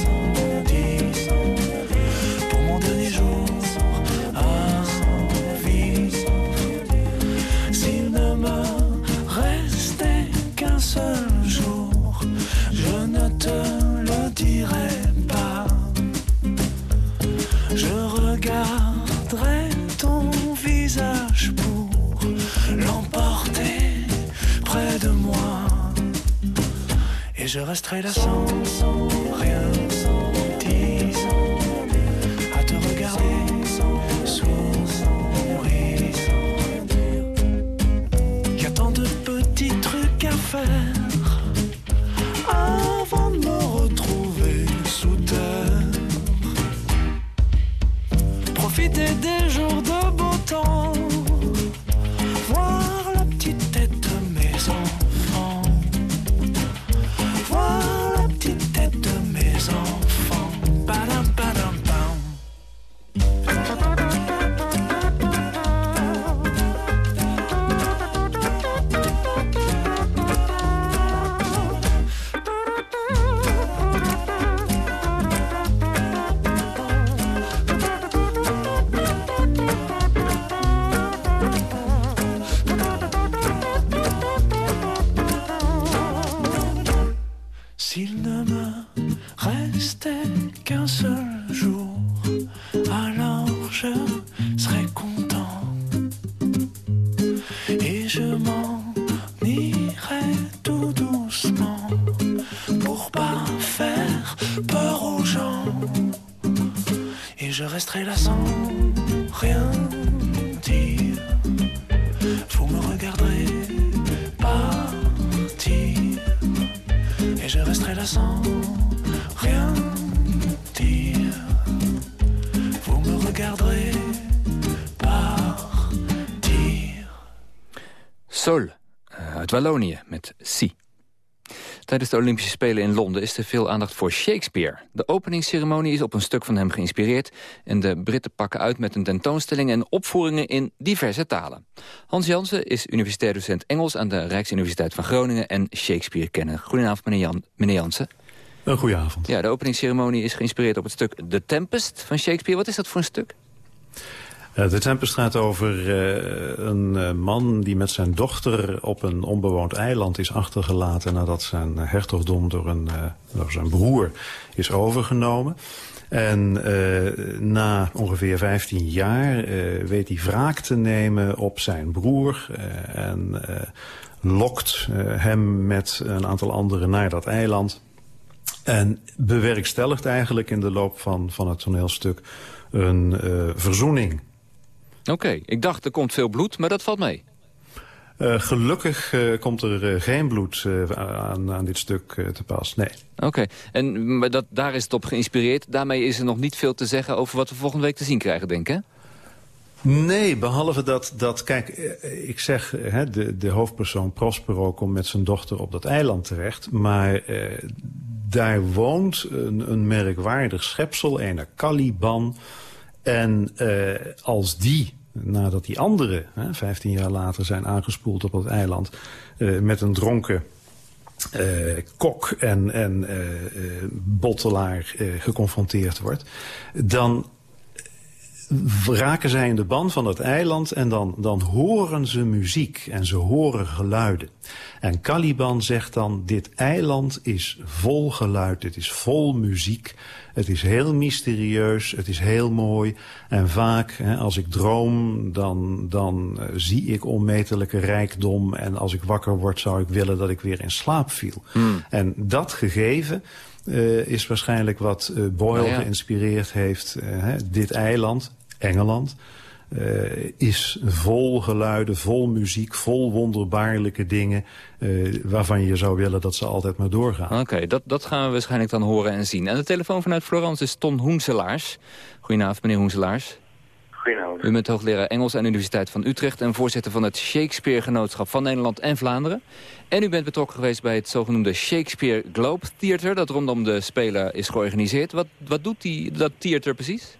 je resterai là sans, sans rien Wallonië, met Si. Tijdens de Olympische Spelen in Londen is er veel aandacht voor Shakespeare. De openingsceremonie is op een stuk van hem geïnspireerd... en de Britten pakken uit met een tentoonstelling en opvoeringen in diverse talen. Hans Jansen is universitair docent Engels aan de Rijksuniversiteit van Groningen... en Shakespeare-kenner. Goedenavond, meneer, Jan, meneer Jansen. Een goede avond. Ja, de openingsceremonie is geïnspireerd op het stuk The Tempest van Shakespeare. Wat is dat voor een stuk? Uh, de Tempest gaat over uh, een uh, man die met zijn dochter op een onbewoond eiland is achtergelaten... nadat zijn hertogdom door, een, door zijn broer is overgenomen. En na ongeveer 15 jaar weet hij wraak te nemen op zijn broer... en lokt hem met een aantal anderen naar dat eiland... En bewerkstelligt eigenlijk in de loop van, van het toneelstuk een verzoening Oké, okay, ik dacht er komt veel bloed, maar dat valt mee. Uh, gelukkig uh, komt er uh, geen bloed aan, aan, dit stuk te pas, nee. Oké, okay. en maar dat, daar is het op geïnspireerd. Daarmee is er nog niet veel te zeggen over wat we volgende week te zien krijgen, denk ik? Nee, behalve dat, dat kijk, ik zeg, hè, de, de hoofdpersoon Prospero komt met zijn dochter op dat eiland terecht. Maar daar woont een, een merkwaardig schepsel, een Caliban... En uh, als die, nadat die anderen, hè, 15 jaar later zijn aangespoeld op het eiland... Uh, met een dronken uh, kok en, en bottelaar geconfronteerd wordt... dan raken zij in de ban van het eiland en dan, dan horen ze muziek en ze horen geluiden. En Caliban zegt dan, dit eiland is vol geluid, het is vol muziek... Het is heel mysterieus, het is heel mooi. En vaak, hè, als ik droom, dan, dan uh, zie ik onmetelijke rijkdom. En als ik wakker word, zou ik willen dat ik weer in slaap viel. Hmm. En dat gegeven... Uh, is waarschijnlijk wat uh, Boyle nou ja. geïnspireerd heeft. Hè, dit eiland, Engeland, is vol geluiden, vol muziek, vol wonderbaarlijke dingen... Waarvan je zou willen dat ze altijd maar doorgaan. Oké, okay, dat, dat gaan we waarschijnlijk dan horen en zien. En de telefoon vanuit Florence is Ton Hoenselaars. Goedenavond, meneer Hoenselaars. Goedenavond. U bent hoogleraar Engels aan de Universiteit van Utrecht... en voorzitter van het Shakespeare-genootschap van Nederland en Vlaanderen. En u bent betrokken geweest bij het zogenoemde Shakespeare Globe Theater... dat rondom de Spelen is georganiseerd. Wat, wat doet die, dat theater precies?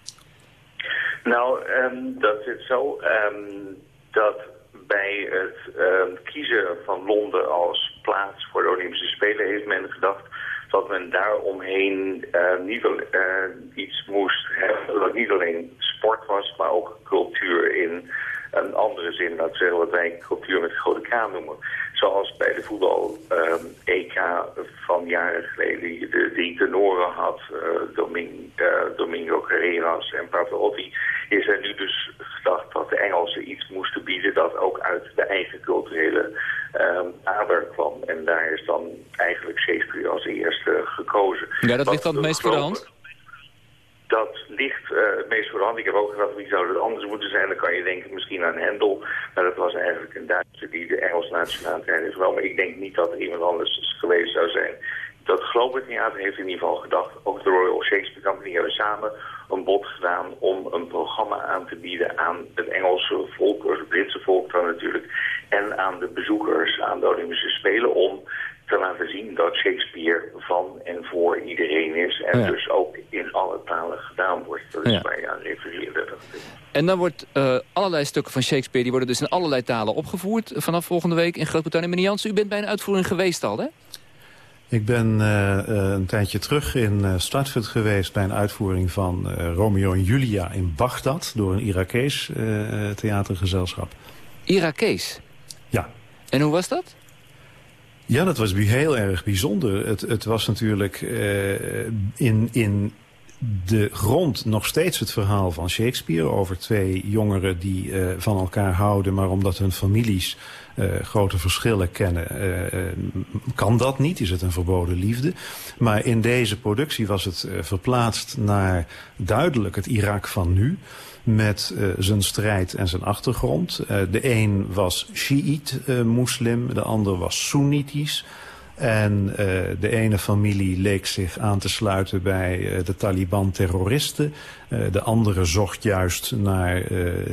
Nou, um, dat zit zo um, dat bij het um, kiezen van Londen als plaats voor de Olympische Spelen heeft men gedacht dat men daaromheen uh, niet, uh, iets moest hebben dat niet alleen sport was, maar ook cultuur in een andere zin, laat zeggen wat wij cultuur met grote K noemen. Zoals bij de voetbal-EK van jaren geleden, die, de, die tenoren had, uh, Domingo, Domingo Carreras en Pavarotti, is er nu dus gedacht dat de Engelsen iets moesten bieden dat ook uit de eigen culturele um, ader kwam. En daar is dan eigenlijk Shakespeare als eerste gekozen. Ja, dat ligt dan het meest voor de hand? Dat ligt uh, het meest voor. Ik heb ook gedacht, wie zou het anders moeten zijn? Dan kan je denken misschien aan Hendel. Maar dat was eigenlijk een Duitser die de Engels nationale trein is wel. Maar ik denk niet dat er iemand anders geweest zou zijn. Dat Globe Theater heeft in ieder geval gedacht. Ook de Royal Shakespeare Company hebben samen een bod gedaan om een programma aan te bieden aan het Engelse volk, het Britse volk dan natuurlijk, en aan de bezoekers aan de Olympische Spelen om te laten zien dat Shakespeare van en voor iedereen is en ja. dus ook in alle talen gedaan wordt. Dat is ja. waar je aan refereerde. En dan wordt uh, allerlei stukken van Shakespeare, die worden dus in allerlei talen opgevoerd vanaf volgende week in Groot-Brittannië. Meneer Jansen, u bent bij een uitvoering geweest al, hè? Ik ben uh, een tijdje terug in uh, Stratford geweest bij een uitvoering van uh, Romeo en Julia in Bagdad door een Irakees theatergezelschap. Irakees? Ja. En hoe was dat? Ja, dat was heel erg bijzonder. Het, het was natuurlijk in, in de grond nog steeds het verhaal van Shakespeare... over twee jongeren die uh, van elkaar houden... maar omdat hun families eh, grote verschillen kennen, eh, eh, kan dat niet. Is het een verboden liefde. Maar in deze productie was het eh, verplaatst naar duidelijk het Irak van nu met eh, zijn strijd en zijn achtergrond. Eh, de een was Shiït-moslim, de ander was Soenitisch. En eh, de ene familie leek zich aan te sluiten bij eh, de Taliban-terroristen. Eh, de andere zocht juist naar eh,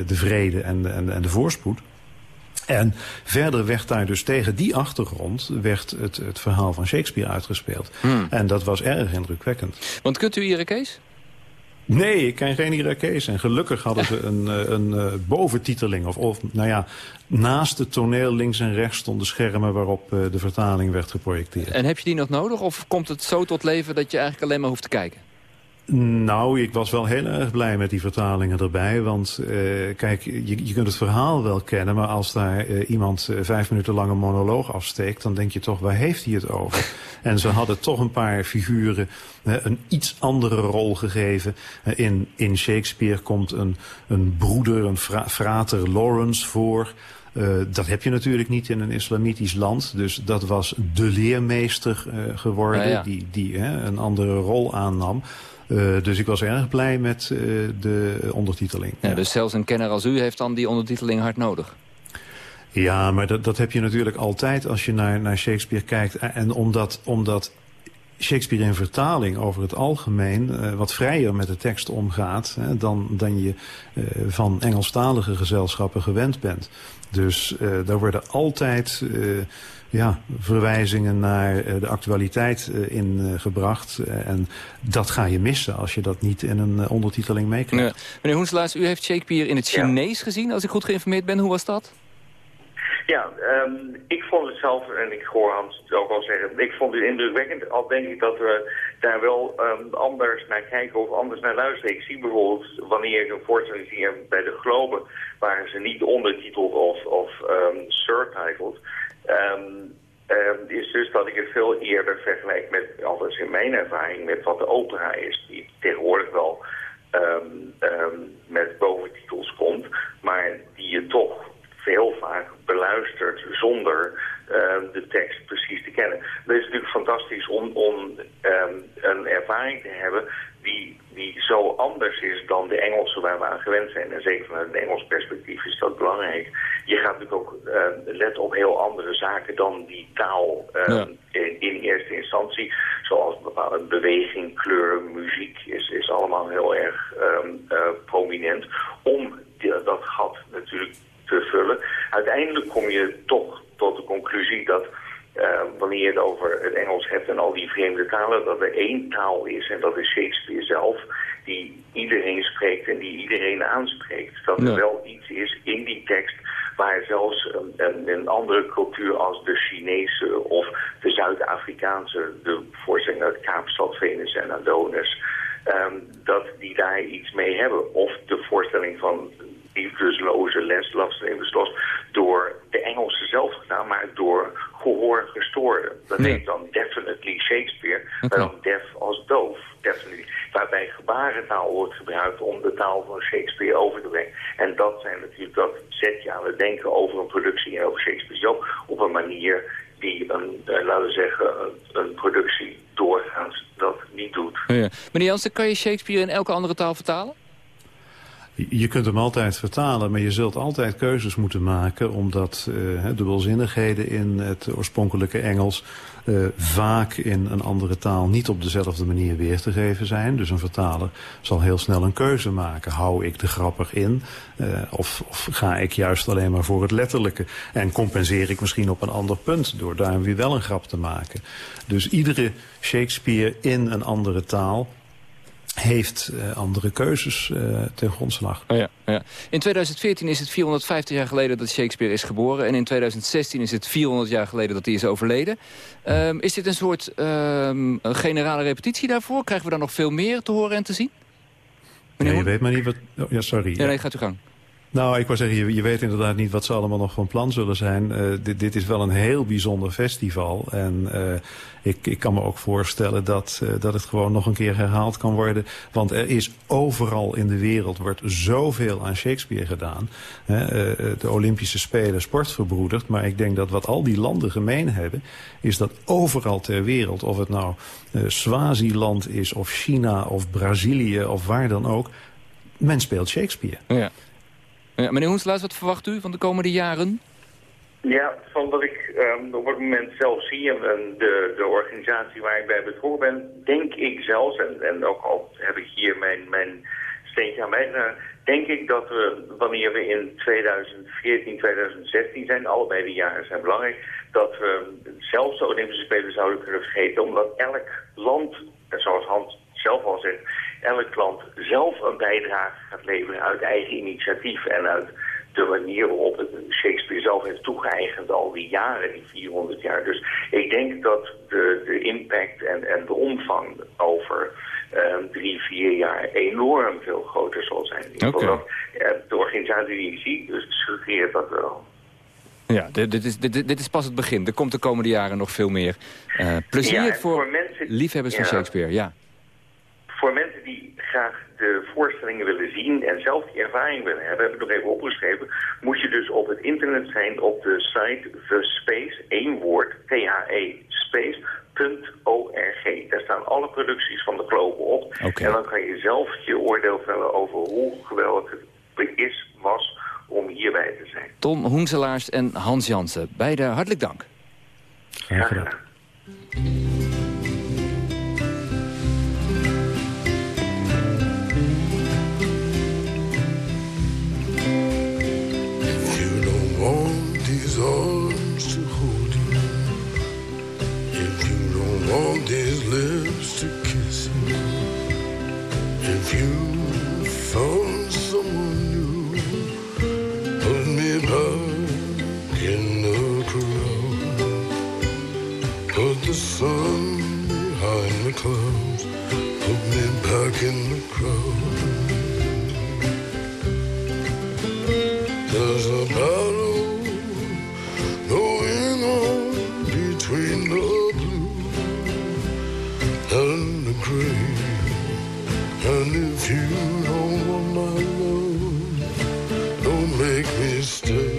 de vrede en, de- en, en de voorspoed. En verder werd daar dus tegen die achtergrond werd het, het verhaal van Shakespeare uitgespeeld. En dat was erg indrukwekkend. Want kunt u Irakees? Nee, ik ken geen Irakees. En gelukkig hadden ze een, eh, een eh, boventiteling. Of, of, nou ja, naast het toneel links en rechts stonden schermen... waarop eh, de vertaling werd geprojecteerd. En heb je die nog nodig? Of komt het zo tot leven dat je eigenlijk alleen maar hoeft te kijken? Nou, ik was wel heel erg blij met die vertalingen erbij. Want eh, kijk, je, je kunt het verhaal wel kennen... maar als daar eh, iemand eh, vijf minuten lang een monoloog afsteekt... dan denk je toch, waar heeft hij het over? en ze hadden toch een paar figuren een iets andere rol gegeven. In, in Shakespeare komt een, een broeder, een fra- frater Lawrence voor... Dat heb je natuurlijk niet in een islamitisch land. Dus dat was de leermeester geworden Ja, ja. die, die hè, een andere rol aannam. Eh, dus ik was erg blij met eh, de ondertiteling. Ja, Dus zelfs een kenner als u heeft dan die ondertiteling hard nodig. Ja, maar dat, dat heb je natuurlijk altijd als je naar, naar Shakespeare kijkt. En omdat, omdat Shakespeare in vertaling over het algemeen eh, wat vrijer met de tekst omgaat... Hè, dan, dan je eh, van Engelstalige gezelschappen gewend bent. Dus eh, daar worden altijd eh, ja, verwijzingen naar eh, de actualiteit eh, in eh, gebracht. En dat ga je missen als je dat niet in een ondertiteling meekrijgt. Ja. Meneer Hoenselaars, u heeft Shakespeare in het Chinees gezien, als ik goed geïnformeerd ben. Hoe was dat? Ja, ehm, ik vond het zelf, en ik hoor Hans het ook al zeggen, ik vond het indrukwekkend. Al denk ik dat we daar wel ehm, anders naar kijken of anders naar luisteren. Ik zie bijvoorbeeld wanneer ik een voorstelling zie bij de Globe, waren ze niet ondertiteld of, of ehm, surtitled. Ehm, ehm, is dus dat ik het veel eerder vergelijk met, althans in mijn ervaring, met wat de opera is. Die tegenwoordig wel ehm, met boventitels komt, maar die je toch veel vaak beluistert zonder de tekst precies te kennen. Het is natuurlijk fantastisch om, om een ervaring te hebben die, die zo anders is dan de Engelse waar we aan gewend zijn. En zeker vanuit een Engels perspectief is dat belangrijk. Je gaat natuurlijk ook ehm, letten op heel andere zaken dan die taal Ja. in, in eerste instantie. Zoals bepaalde beweging, kleur, muziek is, is allemaal heel erg ehm, eh, prominent. Om die- dat gat natuurlijk te vullen. Uiteindelijk kom je toch tot de conclusie dat eh, wanneer je het over het Engels hebt en al die vreemde talen, dat er één taal is en dat is Shakespeare zelf, die iedereen spreekt en die iedereen aanspreekt. Dat Ja. er wel iets is in die tekst waar zelfs een, een, een andere cultuur als de Chinese of de Zuid-Afrikaanse, de voorstelling uit Kaapstad, Venus en Adonis, ehm, dat die daar iets mee hebben. Of de voorstelling van liefdesloze les, Last Names Lost, door de Engelsen zelf gedaan, maar door gehoorgestoorden. Dat Ja. heet dan definitely Shakespeare, maar dan deaf als doof. Definitely. Waarbij gebarentaal wordt gebruikt om de taal van Shakespeare over te brengen. En dat zijn natuurlijk, dat zet je aan het denken over een productie en over Shakespeare zelf op een manier die een, eh, laten we zeggen, een, een productie doorgaans dat niet doet. Ja. Meneer Jansen, kan je Shakespeare in elke andere taal vertalen? Je kunt hem altijd vertalen, maar je zult altijd keuzes moeten maken... omdat eh, de dubbelzinnigheden in het oorspronkelijke Engels... eh, vaak in een andere taal niet op dezelfde manier weer te geven zijn. Dus een vertaler zal heel snel een keuze maken. Hou ik de grapper in eh, of, of ga ik juist alleen maar voor het letterlijke? En compenseer ik misschien op een ander punt... door daar weer wel een grap te maken. Dus iedere Shakespeare in een andere taal heeft eh, andere keuzes eh, ten grondslag. Oh ja, ja. In 2014 is het 450 jaar geleden dat Shakespeare is geboren. En in 2016 is het 400 jaar geleden dat hij is overleden. Ehm, is dit een soort ehm, een generale repetitie daarvoor? Krijgen we dan nog veel meer te horen en te zien? Nee, je weet maar niet wat... oh, ja, sorry. Ja, nee, gaat u gang. Nou, ik wou zeggen, je, weet inderdaad niet wat ze allemaal nog van plan zullen zijn. Eh, dit, dit is wel een heel bijzonder festival. En eh, ik, ik kan me ook voorstellen dat, eh, dat het gewoon nog een keer herhaald kan worden. Want er is overal in de wereld wordt zoveel aan Shakespeare gedaan. Hè, de Olympische Spelen sportverbroederd. Maar ik denk dat wat al die landen gemeen hebben... is dat overal ter wereld, of het nou Swaziland is... of China of Brazilië of waar dan ook... men speelt Shakespeare. Ja. Ja, meneer Hoenselaars, wat verwacht u van de komende jaren? Ja, van wat ik ehm, op het moment zelf zie en de, de organisatie waar ik bij betrokken ben, denk ik zelfs, en, en ook al heb ik hier mijn, mijn steentje aan bijgedragen, denk ik dat we, wanneer we in 2014, 2016 zijn, allebei de jaren zijn belangrijk, dat we zelfs de Olympische Spelen zouden kunnen vergeten, omdat elk land, en zoals Hans zelf al zegt, elk land zelf een bijdrage gaat leveren uit eigen initiatief en uit de manier waarop het Shakespeare zelf heeft toegeëigend al die jaren, die 400 jaar. Dus ik denk dat de, de impact en, en de omvang over ehm, drie, vier jaar enorm veel groter zal zijn. Oké. dat, eh, de organisatie die ik zie, dus suggereert dat wel. Ja, dit, dit is, dit, dit is pas het begin. Er komt de komende jaren nog veel meer eh, plezier Ja, voor, voor mensen- liefhebbers van. Shakespeare. Ja. Voor mensen die graag de voorstellingen willen zien en zelf die ervaring willen hebben, heb ik nog even opgeschreven, moet je dus op het internet zijn op de site The Space, één woord, T-H-E, space.org. Daar staan alle producties van de Globe op. Oké. En dan kan je zelf je oordeel vellen over hoe geweldig het is, was om hierbij te zijn. Tom Hoenselaars en Hans Jansen, beide hartelijk dank. Graag gedaan. Back in the crowd. There's a battle going on between the blue and the gray. And if you don't want my love, don't make me stay.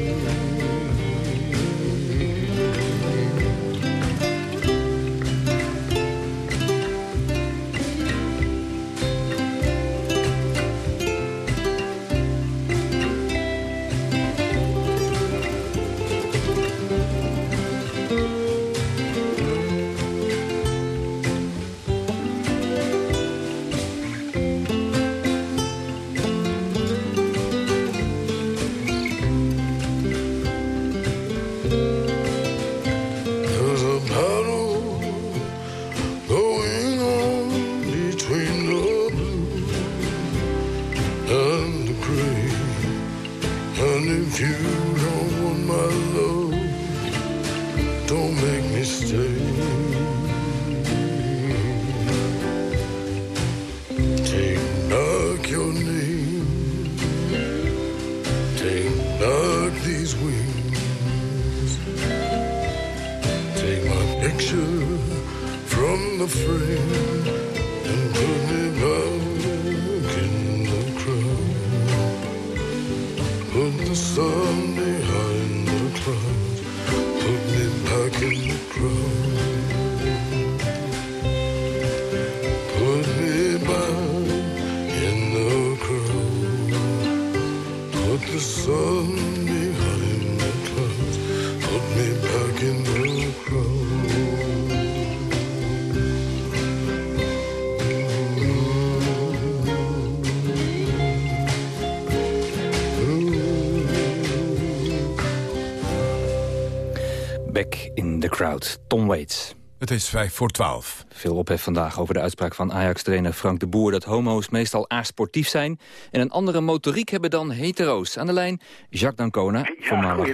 Waits. Het is vijf voor twaalf. Veel ophef vandaag over de uitspraak van Ajax-trainer Frank de Boer... dat homo's meestal asportief zijn en een andere motoriek hebben dan hetero's. Aan de lijn Jacques Dancona, voormalig.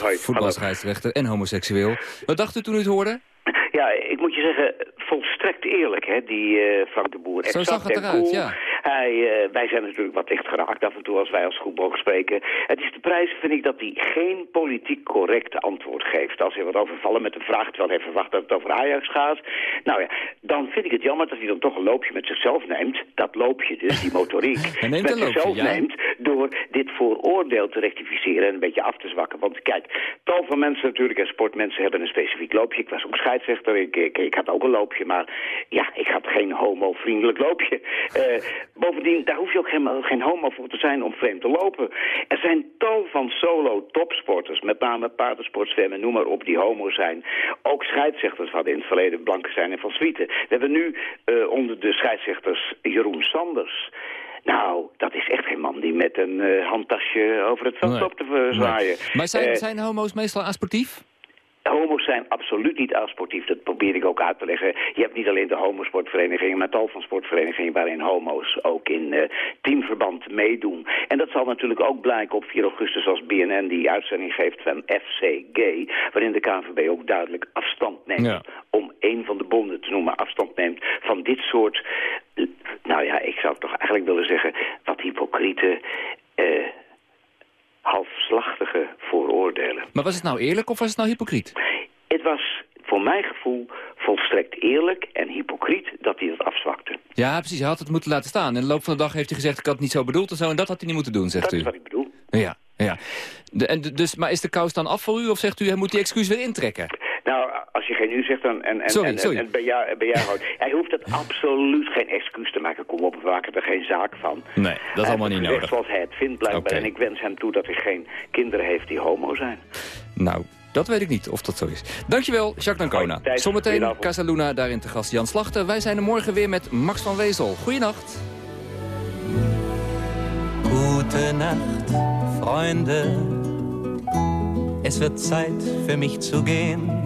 Hoi. voetbalscheidsrechter en homoseksueel. Wat dacht u toen u het hoorde? Ja, ik moet je zeggen, volstrekt eerlijk, hè, die eh, Frank de Boer. Zo zag het eruit, cool. ja. Hij, eh, wij zijn natuurlijk wat licht geraakt af en toe als wij als groep mogen spreken. Het is de prijs, vind ik, dat hij geen politiek correct antwoord geeft. Als hij wordt overvallen met een vraag, terwijl hij verwacht dat het over Ajax gaat. Nou ja, dan vind ik het jammer dat hij dan toch een loopje met zichzelf neemt. Dat loopje dus, die motoriek. Neemt met zichzelf ja. neemt door dit vooroordeel te rectificeren en een beetje af te zwakken. Want kijk, tal van mensen natuurlijk en sportmensen hebben een specifiek loopje. Ik was ook scheidsrechter, ik, ik, ik had ook een loopje, maar ja, ik had geen homo-vriendelijk loopje. Eh, bovendien, daar hoef je ook geen, geen homo voor te zijn om vreemd te lopen. Er zijn tal van solo-topsporters, met name paardensport, zwemmen, noem maar op, die homo zijn. Ook scheidsrechters hadden in het verleden blanke zijn en van Swieten. We hebben nu eh, onder de scheidsrechters Jeroen Sanders. Nou, dat is echt geen man die met een eh, handtasje over het veld Nee. loopt te eh, zwaaien. Maar zijn, zijn homo's meestal asportief? Homo's zijn absoluut niet asportief. Dat probeer ik ook uit te leggen. Je hebt niet alleen de homosportverenigingen, maar tal van sportverenigingen waarin homo's ook in eh, teamverband meedoen. En dat zal natuurlijk ook blijken op 4 augustus als BNN die uitzending geeft van FC Gay, waarin de KNVB ook duidelijk afstand neemt. Ja. Om een van de bonden te noemen, afstand neemt van dit soort, eh, nou ja, ik zou toch eigenlijk willen zeggen, wat hypocriete, eh, halfslachtige vooroordelen. Maar was het nou eerlijk of was het nou hypocriet? Het was voor mijn gevoel volstrekt eerlijk en hypocriet dat hij dat afzwakte. Ja, precies. Hij had het moeten laten staan. In de loop van de dag heeft hij gezegd, ik had het niet zo bedoeld en zo. En dat had hij niet moeten doen, zegt Dat u. is wat ik bedoel. Ja, ja. De, en, de- dus, maar is de kous dan af voor u of zegt u, hij moet die excuus weer intrekken? Nou, als je geen u zegt dan, en, en, Sorry, en, sorry. en, en bij jou, bij jou houdt. Hij hoeft het absoluut geen excuus te maken. Kom op, we maken er geen zaak van. Nee, dat is Hij allemaal niet nodig. Zoals hij het vindt blijkbaar. En ik wens hem toe dat hij geen kinderen heeft die homo zijn. Nou, dat weet ik niet of dat zo is. Dankjewel, Jacques Dancona. Hoi. Zometeen. Casaluna, daarin te gast Jan Slachter. Wij zijn er morgen weer met Max van Wezel. Goeienacht. Gute Nacht, Freunde. Es wird Zeit für mich zu gehen.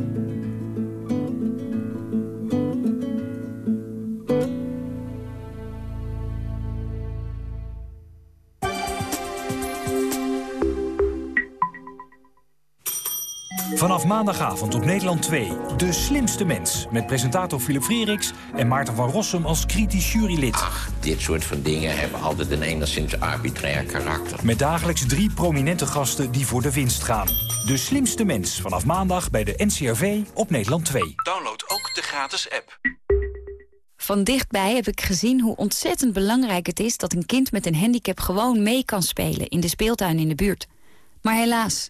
Vanaf maandagavond op Nederland 2. De slimste mens. Met presentator Philip Freeriks en Maarten van Rossum als kritisch jurylid. Dit soort van dingen hebben altijd een enigszins arbitrair karakter. Met dagelijks drie prominente gasten die voor de winst gaan. De slimste mens. Vanaf maandag bij de NCRV op Nederland 2. Download ook de gratis app. Van dichtbij heb ik gezien hoe ontzettend belangrijk het is... dat een kind met een handicap gewoon mee kan spelen in de speeltuin in de buurt. Maar helaas,